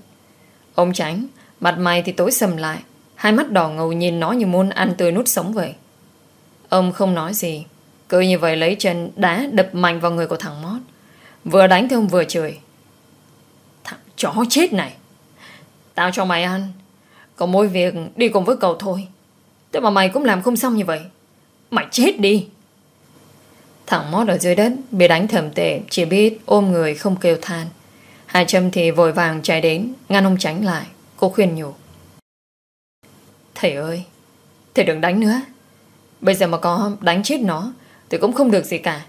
B: Ông tránh Mặt mày thì tối sầm lại, Hai mắt đỏ ngầu nhìn nó như muốn ăn tươi nút sống vậy. Ông không nói gì, Cứ như vậy lấy chân đá đập mạnh vào người của thằng Mót. Vừa đánh thì ông vừa chửi. Thằng chó chết này, Tao cho mày ăn, Có mỗi việc đi cùng với cậu thôi. Thế mà mày cũng làm không xong như vậy, Mày chết đi. Thằng Mót ở dưới đất Bị đánh thầm tệ, Chỉ biết ôm người không kêu than. Hà Trâm thì vội vàng chạy đến, Ngăn ông tránh lại. Cô khuyên nhủ. Thầy ơi, Thầy đừng đánh nữa. Bây giờ mà có đánh chết nó, Thì cũng không được gì cả.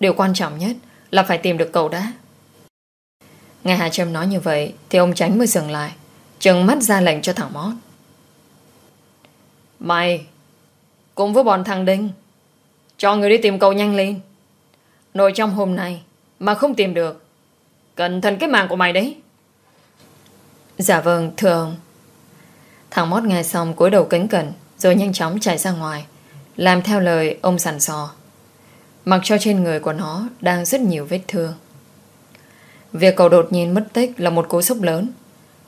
B: Điều quan trọng nhất là phải tìm được cậu đã. Nghe Hà Trâm nói như vậy, Thì ông tránh mới dừng lại, Trừng mắt ra lệnh cho thằng Mót. Mày, Cùng với bọn thằng Đinh, Cho người đi tìm cậu nhanh lên. Nội trong hôm nay Mà không tìm được Cẩn thận cái mạng của mày đấy. Dạ vâng thưa ông. Thằng Mót nghe xong cúi đầu kính cẩn, Rồi nhanh chóng chạy ra ngoài, Làm theo lời ông sẵn sò. Mặc cho trên người của nó Đang rất nhiều vết thương. Việc cậu đột nhiên mất tích Là một cú sốc lớn.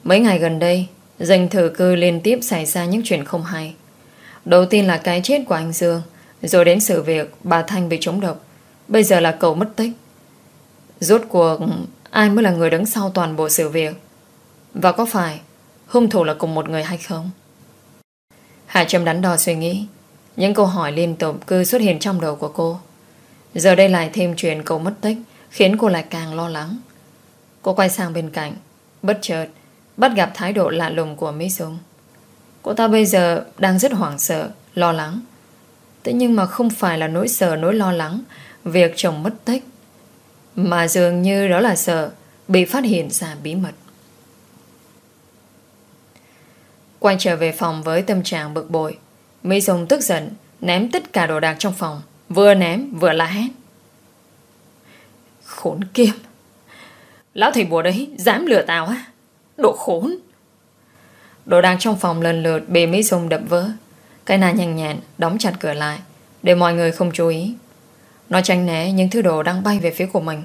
B: Mấy ngày gần đây Dành thử cư liên tiếp xảy ra những chuyện không hay. Đầu tiên là cái chết của anh Dương, Rồi đến sự việc bà Thanh bị trúng độc. Bây giờ là cậu mất tích. Rốt cuộc Ai mới là người đứng sau toàn bộ sự việc? Và có phải Hung thủ là cùng một người hay không? Hà Trâm đắn đo suy nghĩ. Những câu hỏi liên tục cứ xuất hiện trong đầu của cô. Giờ đây lại thêm chuyện cậu mất tích, Khiến cô lại càng lo lắng. Cô quay sang bên cạnh, Bất chợt Bắt gặp thái độ lạ lùng của Mỹ Dung. Cô ta bây giờ đang rất hoảng sợ, Lo lắng. Thế nhưng mà không phải là nỗi sợ, nỗi lo lắng Việc chồng mất tích. Mà dường như đó là sợ, Bị phát hiện ra bí mật. Quay trở về phòng với tâm trạng bực bội Mỹ Dung tức giận, Ném tất cả đồ đạc trong phòng, Vừa ném vừa la hét. Khốn kiếp! Lão thầy bùa đấy, Dám lừa tao á? Độ khốn! Đồ đạc trong phòng lần lượt bị Mỹ Dung đập vỡ. Cái na nhanh nhẹn, Đóng chặt cửa lại, Để mọi người không chú ý. Nó tránh né những thứ đồ đang bay về phía của mình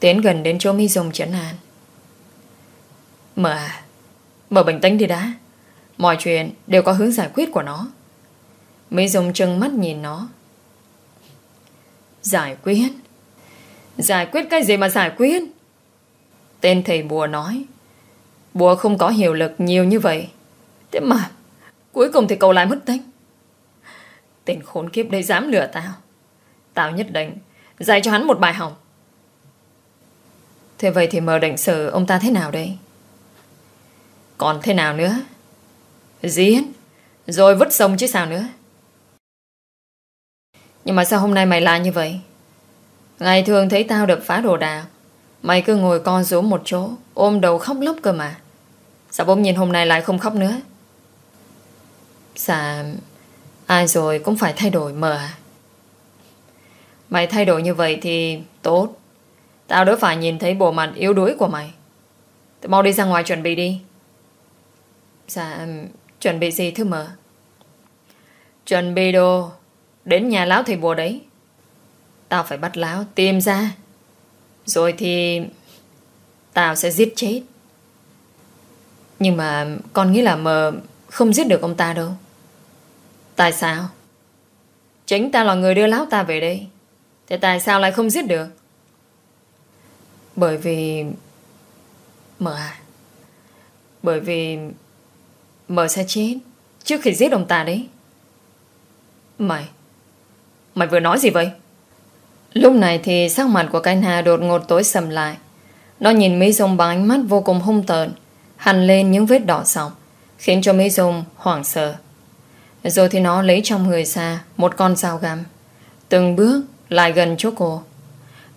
B: Tiến gần đến chỗ Mỹ Dung chấn an Mở à Mở bình tĩnh đi đã Mọi chuyện đều có hướng giải quyết của nó Mỹ Dung trừng mắt nhìn nó. Giải quyết? Giải quyết cái gì mà giải quyết? Tên thầy bùa nói. Bùa không có hiệu lực nhiều như vậy. Thế mà, cuối cùng thì cậu lại mất tính Tên khốn kiếp đấy dám lừa tao. Tao nhất định dạy cho hắn một bài học. Thế vậy thì mờ định xử ông ta thế nào đây? Còn thế nào nữa? Giết Rồi vứt sông chứ sao nữa? Nhưng mà sao hôm nay mày lại như vậy? Ngày thường thấy tao đập phá đồ đạc. Mày cứ ngồi con rúm một chỗ, Ôm đầu khóc lóc cơ mà. Sao bỗng nhìn hôm nay lại không khóc nữa? Dạ Ai rồi cũng phải thay đổi mờ à? Mày thay đổi như vậy thì tốt. Tao đỡ phải nhìn thấy bộ mặt yếu đuối của mày. Tao mau đi ra ngoài chuẩn bị đi. Dạ Chuẩn bị gì thưa mờ Chuẩn bị đồ Đến nhà lão thầy bùa đấy. Tao phải bắt lão tìm ra. Rồi thì Tao sẽ giết chết. Nhưng mà Con nghĩ là mờ Không giết được ông ta đâu. Tại sao? Chính ta là người đưa lão ta về đây. Thế tại sao lại không giết được? Bởi vì Mờ à? Bởi vì Mờ sẽ chết Trước khi giết ông ta đấy. Mày Mày vừa nói gì vậy? Lúc này thì sắc mặt của cái Hà đột ngột tối sầm lại. Nó nhìn Mỹ Dung bằng ánh mắt vô cùng hung tợn, Hằn lên những vết đỏ sọc Khiến cho Mỹ Dung hoảng sợ. Rồi thì nó lấy trong người ra Một con dao găm. Từng bước lại gần chỗ cô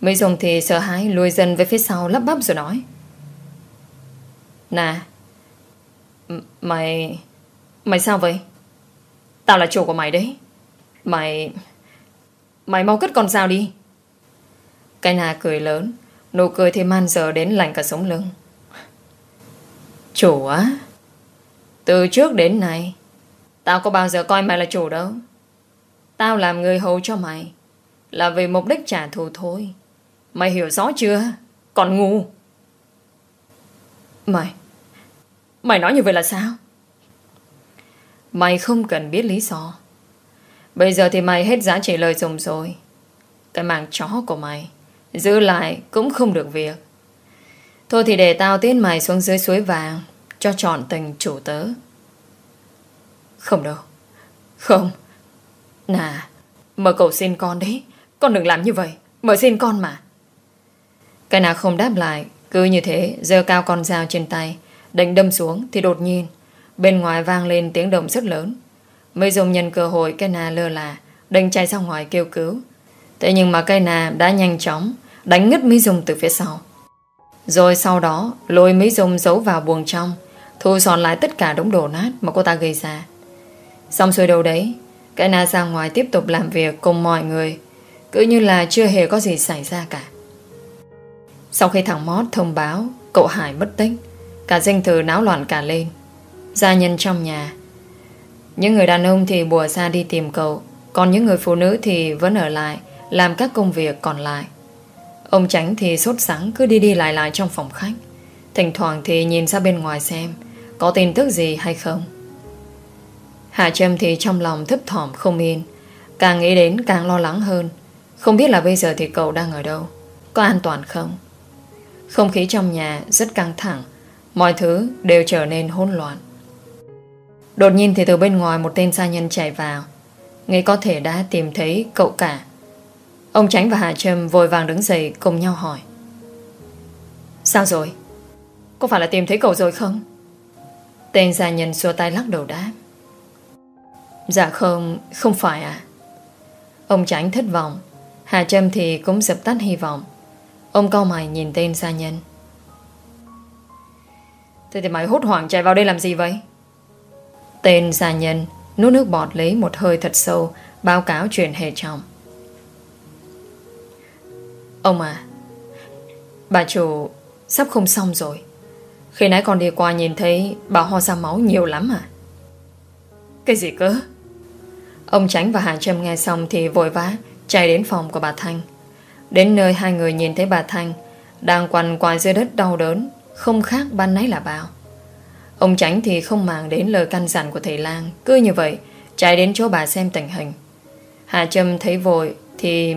B: Mỹ Dung thì sợ hãi lùi dần về phía sau lắp bắp rồi nói Nè Mày... Mày sao vậy? Tao là chủ của mày đấy. Mày... Mày mau cất con dao đi. Cái nà cười lớn. Nụ cười thì man giờ đến lạnh cả sống lưng. Chủ á? Từ trước đến nay, tao có bao giờ coi mày là chủ đâu. Tao làm người hầu cho mày là vì mục đích trả thù thôi. Mày hiểu rõ chưa? Còn ngu. Mày, Mày nói như vậy là sao? Mày không cần biết lý do. Bây giờ thì mày hết giá trị lời dùng rồi. Cái mạng chó của mày giữ lại cũng không được việc. Thôi thì để tao tiến mày xuống dưới suối vàng cho trọn tình chủ tớ. Không đâu. Không. Nà, mở cầu xin con đấy. Con đừng làm như vậy. Mở xin con mà. Cái nào không đáp lại, cứ như thế, giơ cao con dao trên tay, đánh đâm xuống thì đột nhiên Bên ngoài vang lên tiếng động rất lớn. Mới dùng nhân cơ hội cây nà lơ là đánh chạy ra ngoài kêu cứu. Thế nhưng mà cây nà đã nhanh chóng Đánh ngất Mỹ Dung từ phía sau. Rồi sau đó lôi Mỹ Dung giấu vào buồng trong Thu dọn lại tất cả đống đổ nát Mà cô ta gây ra. Xong xuôi đâu đấy Cái na ra ngoài tiếp tục làm việc cùng mọi người. Cứ như là chưa hề có gì xảy ra cả. Sau khi thằng Mót thông báo Cậu Hải mất tích Cả dinh thự náo loạn cả lên. Gia nhân trong nhà, Những người đàn ông thì bùa ra đi tìm cậu, Còn những người phụ nữ thì vẫn ở lại, Làm các công việc còn lại. Ông Tránh thì sốt sắng, Cứ đi đi lại lại trong phòng khách. Thỉnh thoảng thì nhìn ra bên ngoài xem, Có tin tức gì hay không. Hạ Trâm thì trong lòng thấp thỏm không yên, Càng nghĩ đến càng lo lắng hơn. Không biết là bây giờ thì cậu đang ở đâu? Có an toàn không? Không khí trong nhà rất căng thẳng. Mọi thứ đều trở nên hỗn loạn. Đột nhiên thì từ bên ngoài Một tên gia nhân chạy vào. Nghĩ có thể đã tìm thấy cậu cả. Ông Tránh và Hà Trâm vội vàng đứng dậy Cùng nhau hỏi. Sao rồi? Có phải là tìm thấy cậu rồi không? Tên gia nhân xua tay lắc đầu đáp. Dạ không Không phải à Ông Tránh thất vọng. Hà Trâm thì cũng dập tắt hy vọng. Ông cao mày nhìn tên gia nhân. Thế thì mày hốt hoảng chạy vào đây làm gì vậy? Tên gia nhân nuốt nước bọt lấy một hơi thật sâu, báo cáo chuyện hệ trọng. Ông à Bà chủ sắp không xong rồi. Khi nãy con đi qua nhìn thấy bà ho ra máu nhiều lắm à? Cái gì cơ? Ông Tránh và Hà Trâm nghe xong thì vội vã chạy đến phòng của bà Thanh. Đến nơi hai người nhìn thấy bà Thanh Đang quằn quại dưới đất đau đớn, không khác ban nãy là bao. Ông Tránh thì không màng đến lời căn dặn của thầy lang, Cứ như vậy Chạy đến chỗ bà xem tình hình. Hà Trâm thấy vội Thì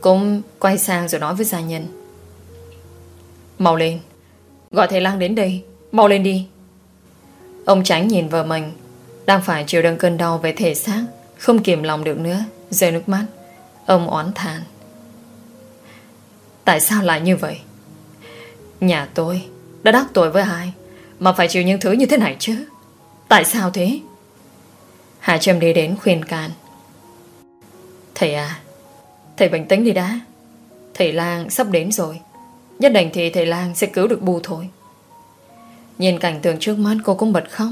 B: cũng quay sang rồi nói với gia nhân. Mau lên, Gọi thầy Lang đến đây, Mau lên đi. Ông Tránh nhìn vợ mình, Đang phải chịu đựng cơn đau về thể xác, Không kiềm lòng được nữa, Rơi nước mắt. Ông oán than Tại sao lại như vậy? Nhà tôi đã đắc tội với ai Mà phải chịu những thứ như thế này chứ? Tại sao thế? Hà Trâm đi đến khuyên can. Thầy à Thầy bình tĩnh đi đã. Thầy Lang sắp đến rồi. Nhất định thì thầy Lang sẽ cứu được bù thôi Nhìn cảnh tượng trước mắt cô cũng bật khóc.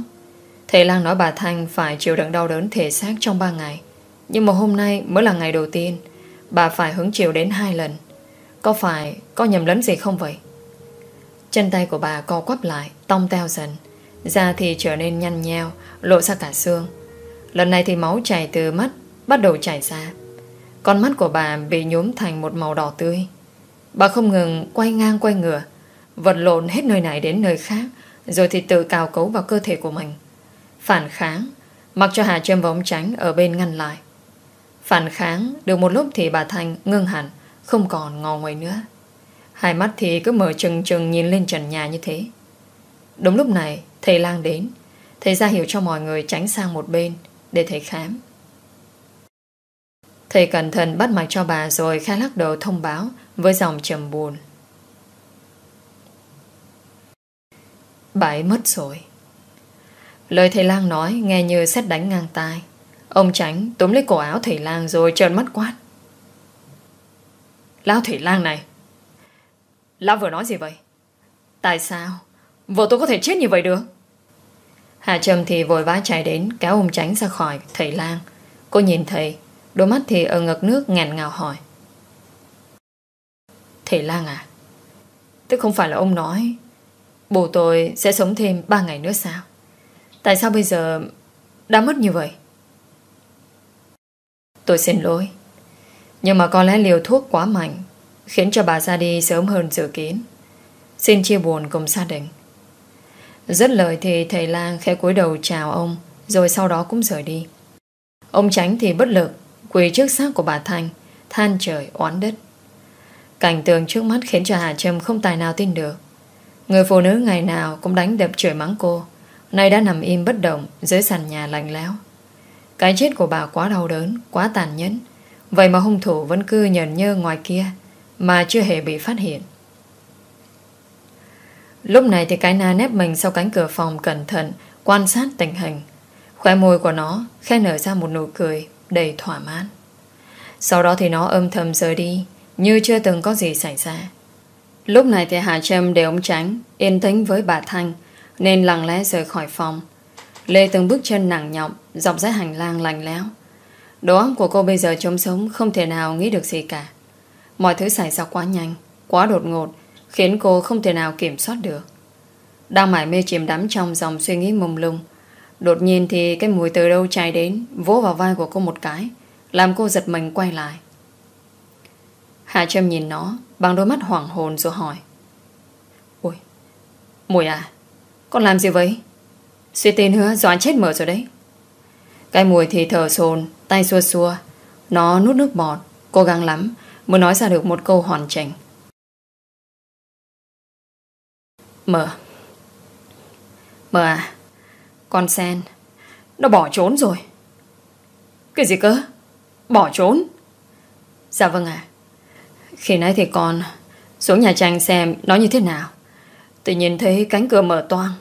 B: Thầy Lang nói bà Thanh phải chịu đựng đau đớn thể xác trong 3 ngày. Nhưng mà hôm nay mới là ngày đầu tiên, Bà phải hứng chịu đến hai lần. Có phải có nhầm lẫn gì không vậy? Chân tay của bà co quắp lại Tông teo dần. Da thì trở nên nhăn nheo, Lộ ra cả xương. Lần này thì máu chảy từ mắt, Bắt đầu chảy ra. Con mắt của bà bị nhốm thành một màu đỏ tươi. Bà không ngừng quay ngang quay ngửa, Vật lộn hết nơi này đến nơi khác, Rồi thì tự cào cấu vào cơ thể của mình. Phản kháng, Mặc cho Hà Trâm và ông Tránh ở bên ngăn lại. Phản kháng, Được một lúc thì bà Thanh ngưng hẳn, Không còn ngò ngoài nữa. Hai mắt thì cứ mở trừng trừng nhìn lên trần nhà như thế. Đúng lúc này, Thầy lang đến. Thầy ra hiệu cho mọi người tránh sang một bên Để thầy khám. Thầy cẩn thận bắt mạch cho bà Rồi khai lắc đầu thông báo Với dòng trầm buồn. Bà ấy mất rồi. Lời thầy lang nói Nghe như xét đánh ngang tai. Ông tránh túm lấy cổ áo thủy lang Rồi trợn mắt quát. Lão thủy lang này, Lão vừa nói gì vậy? Tại sao? Vợ tôi có thể chết như vậy được? Hà Trâm thì vội vã chạy đến Kéo ông tránh ra khỏi thầy lang. Cô nhìn thầy, Đôi mắt thì ở ngực nước ngàn ngào hỏi. Thầy lang à Tức không phải là ông nói Bố tôi sẽ sống thêm 3 ngày nữa sao? Tại sao bây giờ Đã mất như vậy? Tôi xin lỗi. Nhưng mà có lẽ liều thuốc quá mạnh Khiến cho bà ra đi sớm hơn dự kiến. Xin chia buồn cùng gia đình. Rất lời thì thầy lang khẽ cúi đầu chào ông, Rồi sau đó cũng rời đi. Ông tránh thì bất lực, Quỳ trước xác của bà Thanh, Than trời oán đất. Cảnh tượng trước mắt khiến cho Hà Trâm không tài nào tin được. Người phụ nữ ngày nào cũng đánh đập chửi mắng cô, Nay đã nằm im bất động Dưới sàn nhà lạnh lẽo. Cái chết của bà quá đau đớn, Quá tàn nhẫn. Vậy mà hung thủ vẫn cứ nhờn nhơ ngoài kia, Mà chưa hề bị phát hiện. Lúc này thì cái na nép mình Sau cánh cửa phòng cẩn thận, Quan sát tình hình. Khóe môi của nó khẽ nở ra một nụ cười Đầy thỏa mãn. Sau đó thì nó âm thầm rời đi, Như chưa từng có gì xảy ra. Lúc này thì Hà Trâm để ông tránh, Yên tĩnh với bà Thanh, Nên lặng lẽ rời khỏi phòng. Lê từng bước chân nặng nhọc Dọc dãy hành lang lành léo Đồ óc của cô bây giờ trông sống Không thể nào nghĩ được gì cả. Mọi thứ xảy ra quá nhanh, quá đột ngột Khiến cô không thể nào kiểm soát được. Đang mải mê chìm đắm trong dòng suy nghĩ mông lung Đột nhiên thì cái mùi từ đâu chạy đến Vỗ vào vai của cô một cái Làm cô giật mình quay lại. Hạ Trâm nhìn nó Bằng đôi mắt hoảng hồn rồi hỏi. Ôi Mùi à Con làm gì vậy? Suy tin hứa doãn chết mở rồi đấy. Cái mùi thì thở sồn, Tay xua xua. Nó nút nước bọt, Cố gắng lắm, Mới nói ra được một câu hoàn chỉnh. Mở. Mở à? Con sen. Nó bỏ trốn rồi. Cái gì cơ? Bỏ trốn? Dạ vâng ạ. Khi nãy thì con Xuống nhà tranh xem nó như thế nào. Tự nhiên thấy cánh cửa mở toang.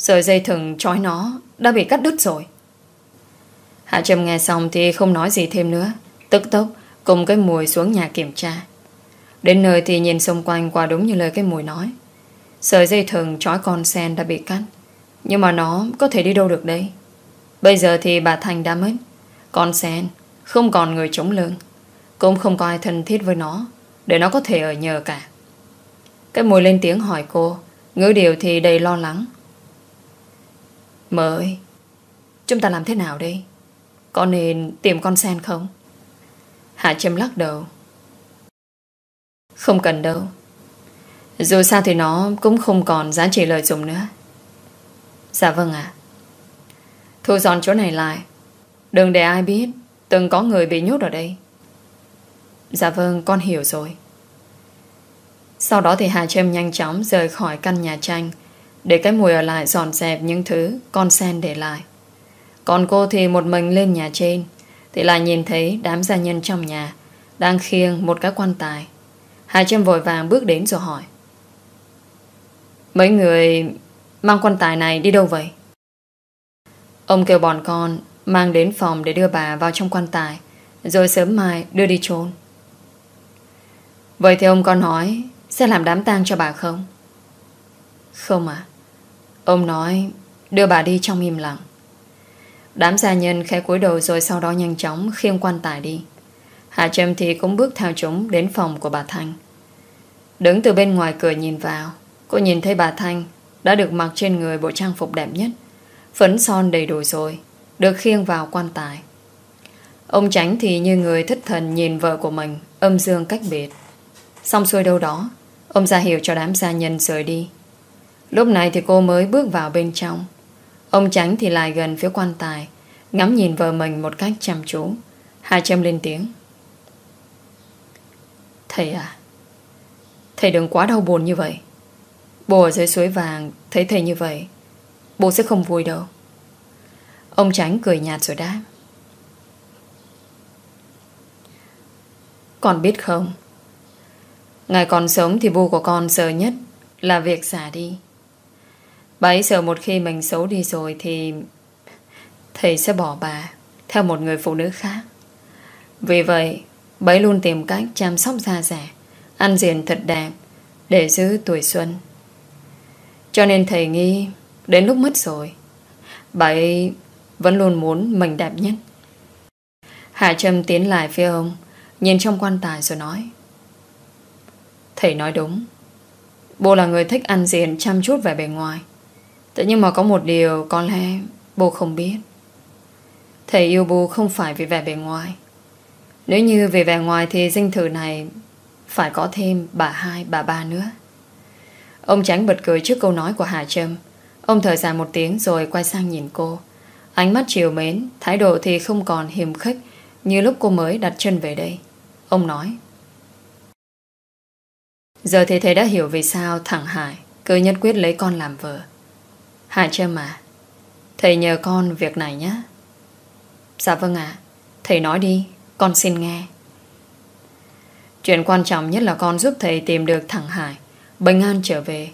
B: Sợi dây thừng trói nó, Đã bị cắt đứt rồi. Hạ Trâm nghe xong thì không nói gì thêm nữa, Tức tốc cùng cái mùi xuống nhà kiểm tra. Đến nơi thì nhìn xung quanh qua đúng như lời cái mùi nói. Sợi dây thừng trói con sen đã bị cắt, Nhưng mà nó có thể đi đâu được đây? Bây giờ thì bà Thành đã mất, Con sen Không còn người chống lưng, Cũng không có ai thân thiết với nó, Để nó có thể ở nhờ cả. Cái mùi lên tiếng hỏi cô, Ngữ điều thì đầy lo lắng. Mơ ơi Chúng ta làm thế nào đây? Có nên tìm con sen không? Hạ Trâm lắc đầu. Không cần đâu. Dù sao thì nó cũng không còn giá trị lợi dụng nữa. Dạ vâng ạ. Thu dọn chỗ này lại. Đừng để ai biết Từng có người bị nhốt ở đây. Dạ vâng con hiểu rồi. Sau đó thì Hà Trâm nhanh chóng Rời khỏi căn nhà tranh để cái mùi ở lại dọn dẹp những thứ Con sen để lại. Còn cô thì một mình lên nhà trên, Thì lại nhìn thấy đám gia nhân trong nhà Đang khiêng một cái quan tài. Hà Trâm vội vàng bước đến rồi hỏi. Mấy người Mang quan tài này đi đâu vậy? Ông kêu bọn con Mang đến phòng để đưa bà vào trong quan tài, Rồi sớm mai đưa đi trốn Vậy thì ông con nói Sẽ làm đám tang cho bà không? Không à Ông nói, đưa bà đi trong im lặng. Đám gia nhân khẽ cúi đầu Rồi sau đó nhanh chóng khiêng quan tài đi. Hà Trâm thì cũng bước theo chúng Đến phòng của bà Thanh. Đứng từ bên ngoài cửa nhìn vào, Cô nhìn thấy bà Thanh Đã được mặc trên người bộ trang phục đẹp nhất, Phấn son đầy đủ rồi, Được khiêng vào quan tài. Ông Tránh thì như người thất thần Nhìn vợ của mình, Âm dương cách biệt. Xong xuôi đâu đó, Ông ra hiệu cho đám gia nhân rời đi. Lúc này thì cô mới bước vào bên trong. Ông Tránh thì lại gần phía quan tài, Ngắm nhìn vợ mình một cách chăm chú. Hai châm lên tiếng. Thầy à Thầy đừng quá đau buồn như vậy. Bố ở dưới suối vàng Thấy thầy như vậy Bố sẽ không vui đâu. Ông Tránh cười nhạt rồi đáp. Con biết không? Ngày còn sống thì bố của con sợ nhất Là việc xả đi. Bấy sợ một khi mình xấu đi rồi Thì Thầy sẽ bỏ bà Theo một người phụ nữ khác. Vì vậy, Bấy luôn tìm cách chăm sóc da rẻ, Ăn diện thật đẹp Để giữ tuổi xuân. Cho nên thầy nghĩ Đến lúc mất rồi Bà ấy vẫn luôn muốn mình đẹp nhất. Hạ Trâm tiến lại phía ông, Nhìn trong quan tài rồi nói, Thầy nói đúng, Bố là người thích ăn diện chăm chút về bề ngoài Thế nhưng mà có một điều Có lẽ bố không biết. Thầy yêu bố không phải vì vẻ bề ngoài. Nếu như về vẻ ngoài Thì dinh thử này Phải có thêm bà hai, bà ba nữa. Ông tránh bật cười trước câu nói của Hà Trâm. Ông thở dài một tiếng rồi quay sang nhìn cô. Ánh mắt chiều mến, Thái độ thì không còn hiềm khích Như lúc cô mới đặt chân về đây. Ông nói, Giờ thì thầy đã hiểu vì sao thằng Hải cứ nhất quyết lấy con làm vợ. Hải Trâm à, thầy nhờ con việc này nhé. Dạ vâng ạ, thầy nói đi, con xin nghe. Chuyện quan trọng nhất là con giúp thầy tìm được thằng Hải, bình an trở về.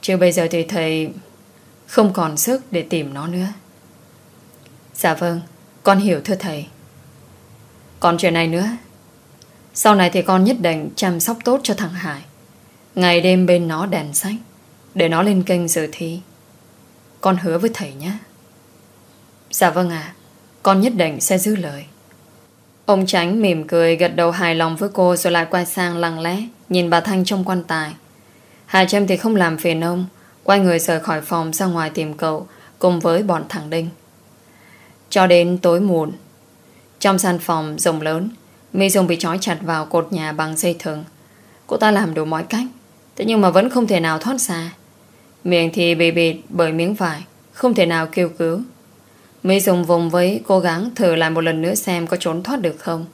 B: Chứ bây giờ thì thầy không còn sức để tìm nó nữa. Dạ vâng, con hiểu thưa thầy. Còn chuyện này nữa, sau này thì con nhất định chăm sóc tốt cho thằng Hải Ngày đêm bên nó đèn sách Để nó lên kênh dự thi con hứa với thầy nhé. Dạ vâng ạ. Con nhất định sẽ giữ lời. Ông Tránh mỉm cười gật đầu hài lòng với cô Rồi lại quay sang lặng lẽ Nhìn bà Thanh trong quan tài. Hà Trâm thì không làm phiền ông, Quay người rời khỏi phòng ra ngoài tìm cậu Cùng với bọn thằng Đinh. Cho đến tối muộn, Trong gian phòng rộng lớn, Mi Dung bị trói chặt vào cột nhà bằng dây thừng. Cô ta làm đủ mọi cách, Thế nhưng mà vẫn không thể nào thoát ra. Miệng thì bị bịt bởi miếng vải, Không thể nào kêu cứu. Mỹ dùng vùng với cố gắng thử lại một lần nữa xem có trốn thoát được không.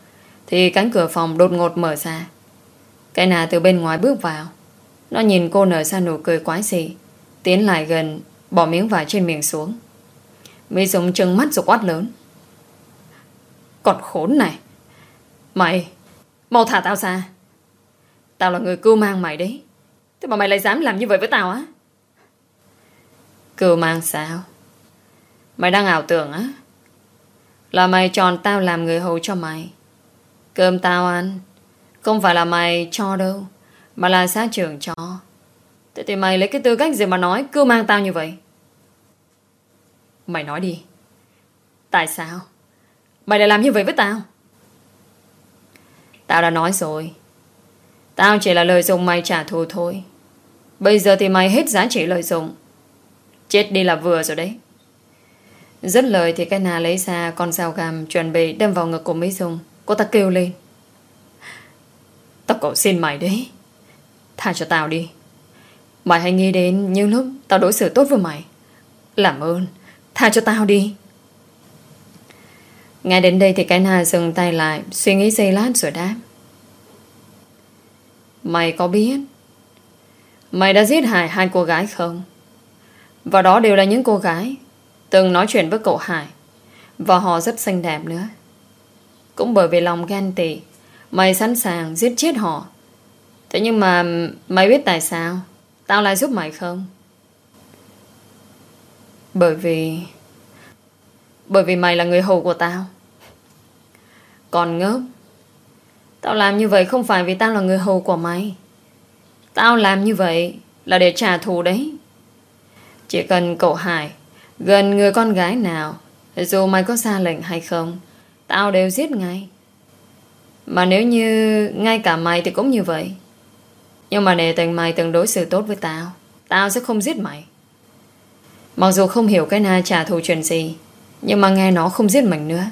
B: Thì cánh cửa phòng đột ngột mở ra. Cái nà từ bên ngoài bước vào. Nó nhìn cô nở ra nụ cười quái dị, Tiến lại gần, Bỏ miếng vải trên miệng xuống. Mỹ dùng trừng mắt rồi quát lớn. Còn khốn này! Mày, Mau thả tao ra. Tao là người cưu mang mày đấy. Thế mà mày lại dám làm như vậy với tao á? Cưu mang sao? Mày đang ảo tưởng á? Là mày chọn tao làm người hầu cho mày. Cơm tao ăn. Không phải là mày cho đâu, Mà là xã trưởng cho. Thế thì mày lấy cái tư cách gì mà nói cứ mang tao như vậy? Mày nói đi. Tại sao? Mày lại làm như vậy với tao? Tao đã nói rồi. Tao chỉ là lợi dụng mày trả thù thôi. Bây giờ thì mày hết giá trị lợi dụng. Chết đi là vừa rồi đấy Rất lời thì cái nà lấy ra con dao gàm chuẩn bị đâm vào ngực của Mỹ Dung. Cô ta kêu lên. Tao cậu xin mày đấy. Tha cho tao đi. Mày hãy nghĩ đến những lúc tao đối xử tốt với mày. Làm ơn, tha cho tao đi. Ngay đến đây thì cái nà dừng tay lại Suy nghĩ giây lát rồi đáp Mày có biết Mày đã giết hại hai cô gái không và đó đều là những cô gái Từng nói chuyện với cậu Hải. Và họ rất xinh đẹp nữa. Cũng bởi vì lòng ghen tị, Mày sẵn sàng giết chết họ. Thế nhưng mà Mày biết tại sao? Tao lại giúp mày không? Bởi vì Bởi vì mày là người hầu của tao. Còn ngớp Tao làm như vậy không phải vì tao là người hầu của mày. Tao làm như vậy Là để trả thù đấy. Chỉ cần cậu Hải, Gần người con gái nào, Dù mày có ra lệnh hay không, Tao đều giết ngay. Mà nếu như ngay cả mày thì cũng như vậy. Nhưng mà để tình mày từng đối xử tốt với tao Tao sẽ không giết mày. Mặc dù không hiểu cái na trả thù chuyện gì, Nhưng mà nghe nó không giết mình nữa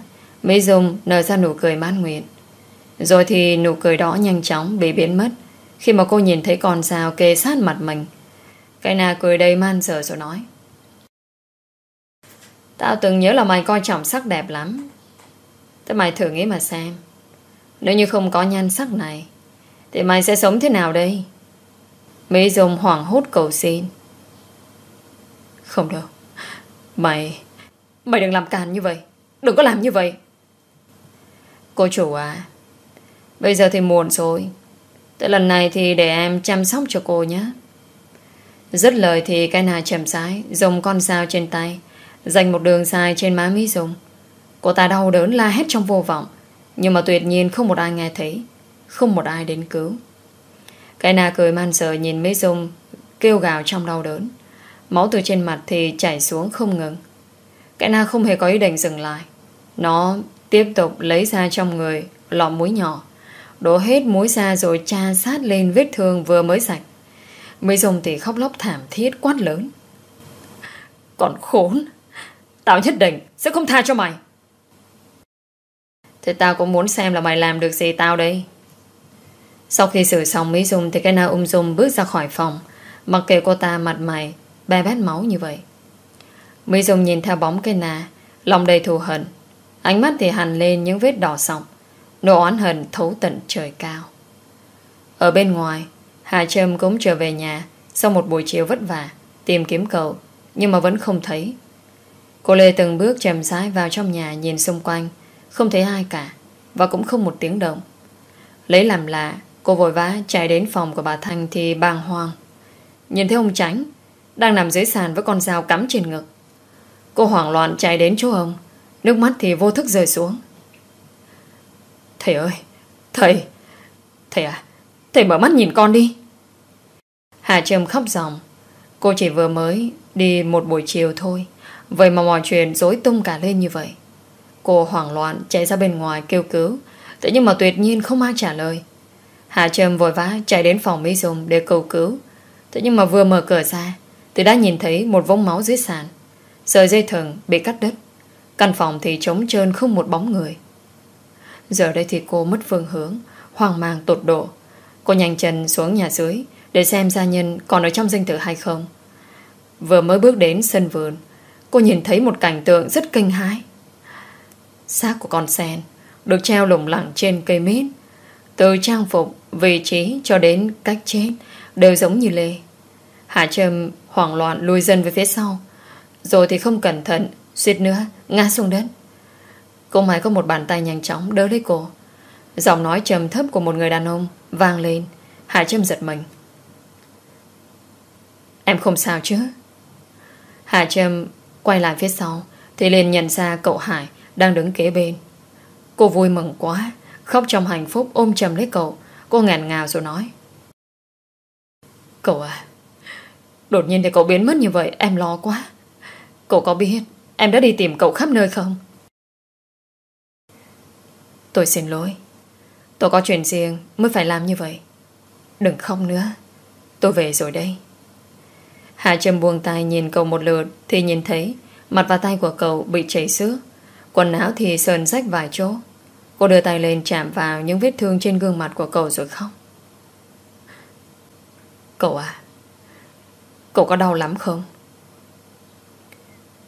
B: Mỹ Dung nở ra nụ cười mãn nguyện. Rồi thì nụ cười đó nhanh chóng bị biến mất Khi mà cô nhìn thấy con dao kê sát mặt mình. Kaina cười đầy man sợ rồi nói. Tao từng nhớ là mày coi trọng sắc đẹp lắm. Thế mày thử nghĩ mà xem. Nếu như không có nhan sắc này, Thì mày sẽ sống thế nào đây? Mỹ Dung hoảng hốt cầu xin. Không đâu Mày Mày đừng làm càn như vậy. Đừng có làm như vậy. Cô chủ à Bây giờ thì muộn rồi. Tới lần này thì để em chăm sóc cho cô nhé. Dứt lời thì cái nà chậm rãi Dùng con dao trên tay, Dành một đường dài trên má Mỹ Dung. Cô ta đau đớn la hét trong vô vọng, Nhưng mà tuyệt nhiên không một ai nghe thấy, Không một ai đến cứu. Cái nà cười man sợ nhìn Mỹ Dung, Kêu gào trong đau đớn. Máu từ trên mặt thì chảy xuống không ngừng. Cái na không hề có ý định dừng lại. Nó tiếp tục lấy ra trong người Lọ muối nhỏ, Đổ hết muối ra rồi tra sát lên vết thương vừa mới sạch. Mỹ Dung thì khóc lóc thảm thiết quát lớn. Còn khốn, Tao nhất định sẽ không tha cho mày. Thì tao cũng muốn xem là mày làm được gì tao đây? Sau khi xử xong Mỹ Dung Thì cái na um ung dung bước ra khỏi phòng, Mặc kệ cô ta mặt mày, Be bét máu như vậy. Mỹ Dung nhìn theo bóng cây nà Lòng đầy thù hận. Ánh mắt thì hằn lên những vết đỏ sọng, Nỗi oán hận thấu tận trời cao. Ở bên ngoài Hà Trâm cũng trở về nhà, Sau một buổi chiều vất vả, Tìm kiếm cậu, Nhưng mà vẫn không thấy. Cô Lê từng bước chậm rãi vào trong nhà Nhìn xung quanh, Không thấy ai cả, Và cũng không một tiếng động. Lấy làm lạ, Cô vội vã chạy đến phòng của bà Thanh Thì bàng hoàng. Nhìn thấy ông Tránh Đang nằm dưới sàn với con dao cắm trên ngực. Cô hoảng loạn chạy đến chỗ ông, Nước mắt thì vô thức rơi xuống. Thầy ơi, Thầy Thầy à Thầy mở mắt nhìn con đi. Hà Trâm khóc ròng Cô chỉ vừa mới đi một buổi chiều thôi. Vậy mà mọi chuyện dối tung cả lên như vậy. Cô hoảng loạn chạy ra bên ngoài kêu cứu. Thế nhưng mà tuyệt nhiên không ai trả lời. Hà Trâm vội vã chạy đến phòng Mỹ Dung để cầu cứu. Thế nhưng mà vừa mở cửa ra, Thì đã nhìn thấy một vũng máu dưới sàn. Sợi dây thừng bị cắt đứt. Căn phòng thì trống trơn không một bóng người. Giờ đây thì cô mất phương hướng, Hoang mang tột độ. Cô nhanh chân xuống nhà dưới Để xem gia nhân còn ở trong danh tử hay không. Vừa mới bước đến sân vườn, Cô nhìn thấy một cảnh tượng rất kinh hãi. Xác của con sen Được treo lủng lẳng trên cây mít. Từ trang phục, Vị trí cho đến cách chết Đều giống như Lê. Hạ Trâm hoảng loạn lùi dần về phía sau, Rồi thì không cẩn thận, Suýt nữa ngã xuống đất. Cô mãi có một bàn tay nhanh chóng đỡ lấy cô. Giọng nói trầm thấp của một người đàn ông Vang lên. Hạ Trâm giật mình. Em không sao chứ? Hạ Trâm quay lại phía sau, Thì liền nhận ra cậu Hải Đang đứng kế bên. Cô vui mừng quá, Khóc trong hạnh phúc ôm chầm lấy cậu. Cô ngàn ngào rồi nói. Cậu à Đột nhiên thì cậu biến mất như vậy, Em lo quá. Cậu có biết em đã đi tìm cậu khắp nơi không? Tôi xin lỗi. Tôi có chuyện riêng mới phải làm như vậy. Đừng khóc nữa. Tôi về rồi đây. Hạ Trâm buông tay nhìn cậu một lượt Thì nhìn thấy Mặt và tay của cậu bị chảy xước. Quần áo thì sờn rách vài chỗ. Cô đưa tay lên chạm vào những vết thương trên gương mặt của cậu rồi khóc. Cậu à Cậu có đau lắm không?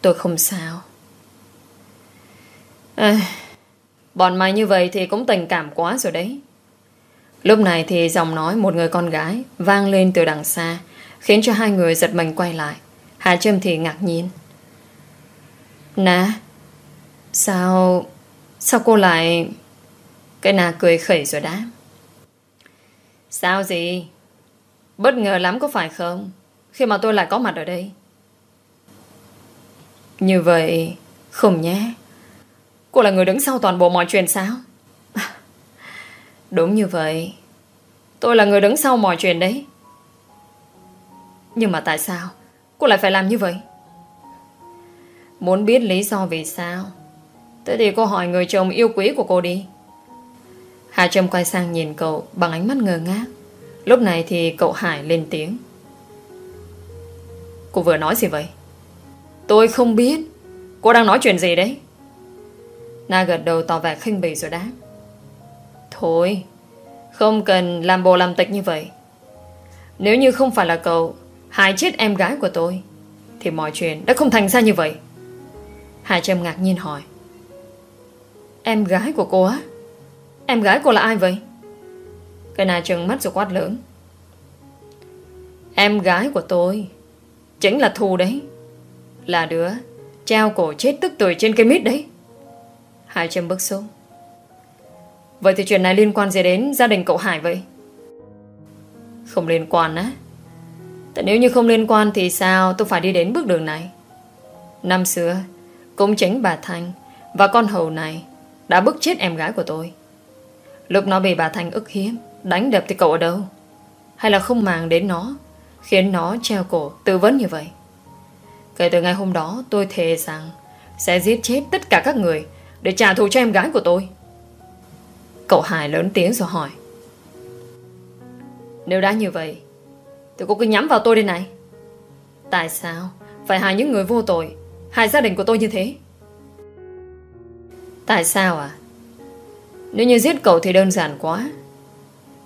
B: Tôi không sao. À, Bọn mày như vậy thì cũng tình cảm quá rồi đấy. Lúc này thì giọng nói một người con gái vang lên từ đằng xa, khiến cho hai người giật mình quay lại. Hà Trâm thì ngạc nhiên. Nà, sao... sao cô lại... Cái nà cười khẩy rồi đáp. Sao gì? Bất ngờ lắm có phải không? Khi mà tôi lại có mặt ở đây. Như vậy, không nhé. Cô là người đứng sau toàn bộ mọi chuyện sao? Đúng như vậy. Tôi là người đứng sau mọi chuyện đấy. Nhưng mà tại sao cô lại phải làm như vậy? Muốn biết lý do vì sao? Thế thì cô hỏi người chồng yêu quý của cô đi. Hà Trâm quay sang nhìn cậu bằng ánh mắt ngơ ngác. Lúc này thì cậu Hải lên tiếng. Cô vừa nói gì vậy? Tôi không biết. Cô đang nói chuyện gì đấy? Na gật đầu tỏ vẻ khinh bỉ rồi đáp. Thôi, không cần làm bộ làm tịch như vậy. Nếu như không phải là cậu hại chết em gái của tôi, thì mọi chuyện đã không thành ra như vậy. Hà Trâm ngạc nhiên hỏi. Em gái của cô á? Em gái cô là ai vậy? Cái này trừng mắt rồi quát lớn. Em gái của tôi chính là Thu đấy. Là đứa treo cổ chết tức tuổi trên cây mít đấy. Hải Trâm bức xúc. Vậy thì chuyện này liên quan gì đến gia đình cậu Hải vậy? Không liên quan á. Tại nếu như không liên quan thì sao tôi phải đi đến bước đường này? Năm xưa, cũng chính bà Thanh và con hầu này đã bức chết em gái của tôi. Lúc nó bị bà Thanh ức hiếp, đánh đập thì cậu ở đâu? Hay là không màng đến nó, khiến nó treo cổ tư vấn như vậy? Kể từ ngày hôm đó tôi thề rằng sẽ giết chết tất cả các người để trả thù cho em gái của tôi. Cậu Hải lớn tiếng rồi hỏi. Nếu đã như vậy, thì cô cứ nhắm vào tôi đây này. Tại sao phải hại những người vô tội, hại gia đình của tôi như thế? Tại sao à? Nếu như giết cậu thì đơn giản quá.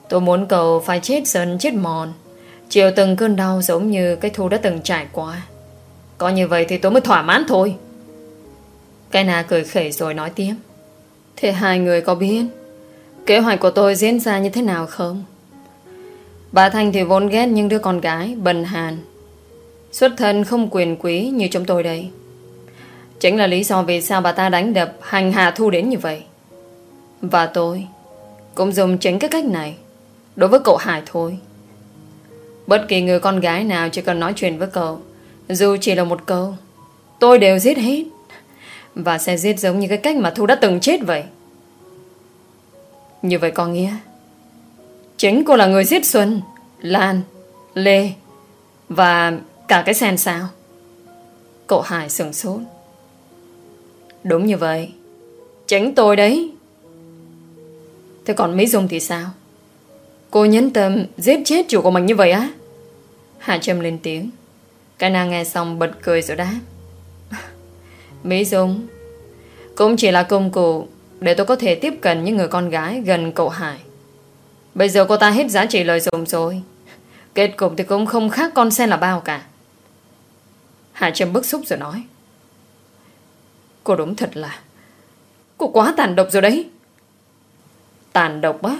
B: Tôi muốn cậu phải chết dần chết mòn, chịu từng cơn đau giống như cái thu đã từng trải qua. Có như vậy thì tôi mới thỏa mãn thôi. Cái na cười khẩy rồi nói tiếp. Thế hai người có biết kế hoạch của tôi diễn ra như thế nào không? Bà Thanh thì vốn ghét những đứa con gái bần hàn. Xuất thân không quyền quý như chúng tôi đây. Chính là lý do vì sao bà ta đánh đập hành hạ thu đến như vậy. Và tôi cũng dùng chính cái cách này đối với cậu Hải thôi. Bất kỳ người con gái nào chỉ cần nói chuyện với cậu, dù chỉ là một câu, Tôi đều giết hết và sẽ giết giống như cái cách mà Thu đã từng chết vậy. Như vậy có nghĩa, Chính cô là người giết Xuân, Lan, Lê Và cả cái sen sao Cậu Hải sừng sốt. Đúng như vậy, Chính tôi đấy. Thế còn Mỹ Dung thì sao? Cô nhấn tâm giết chết chủ của mình như vậy á? Hà Trâm lên tiếng. Cái nàng nghe xong bật cười rồi đáp. Mỹ Dung, Cũng chỉ là công cụ Để tôi có thể tiếp cận những người con gái Gần cậu Hải. Bây giờ cô ta hết giá trị lời dùng rồi. Kết cục thì cũng không khác con sen là bao cả. Hải Trâm bức xúc rồi nói. Cô đúng thật là, Cô quá tàn độc rồi đấy. Tàn độc á?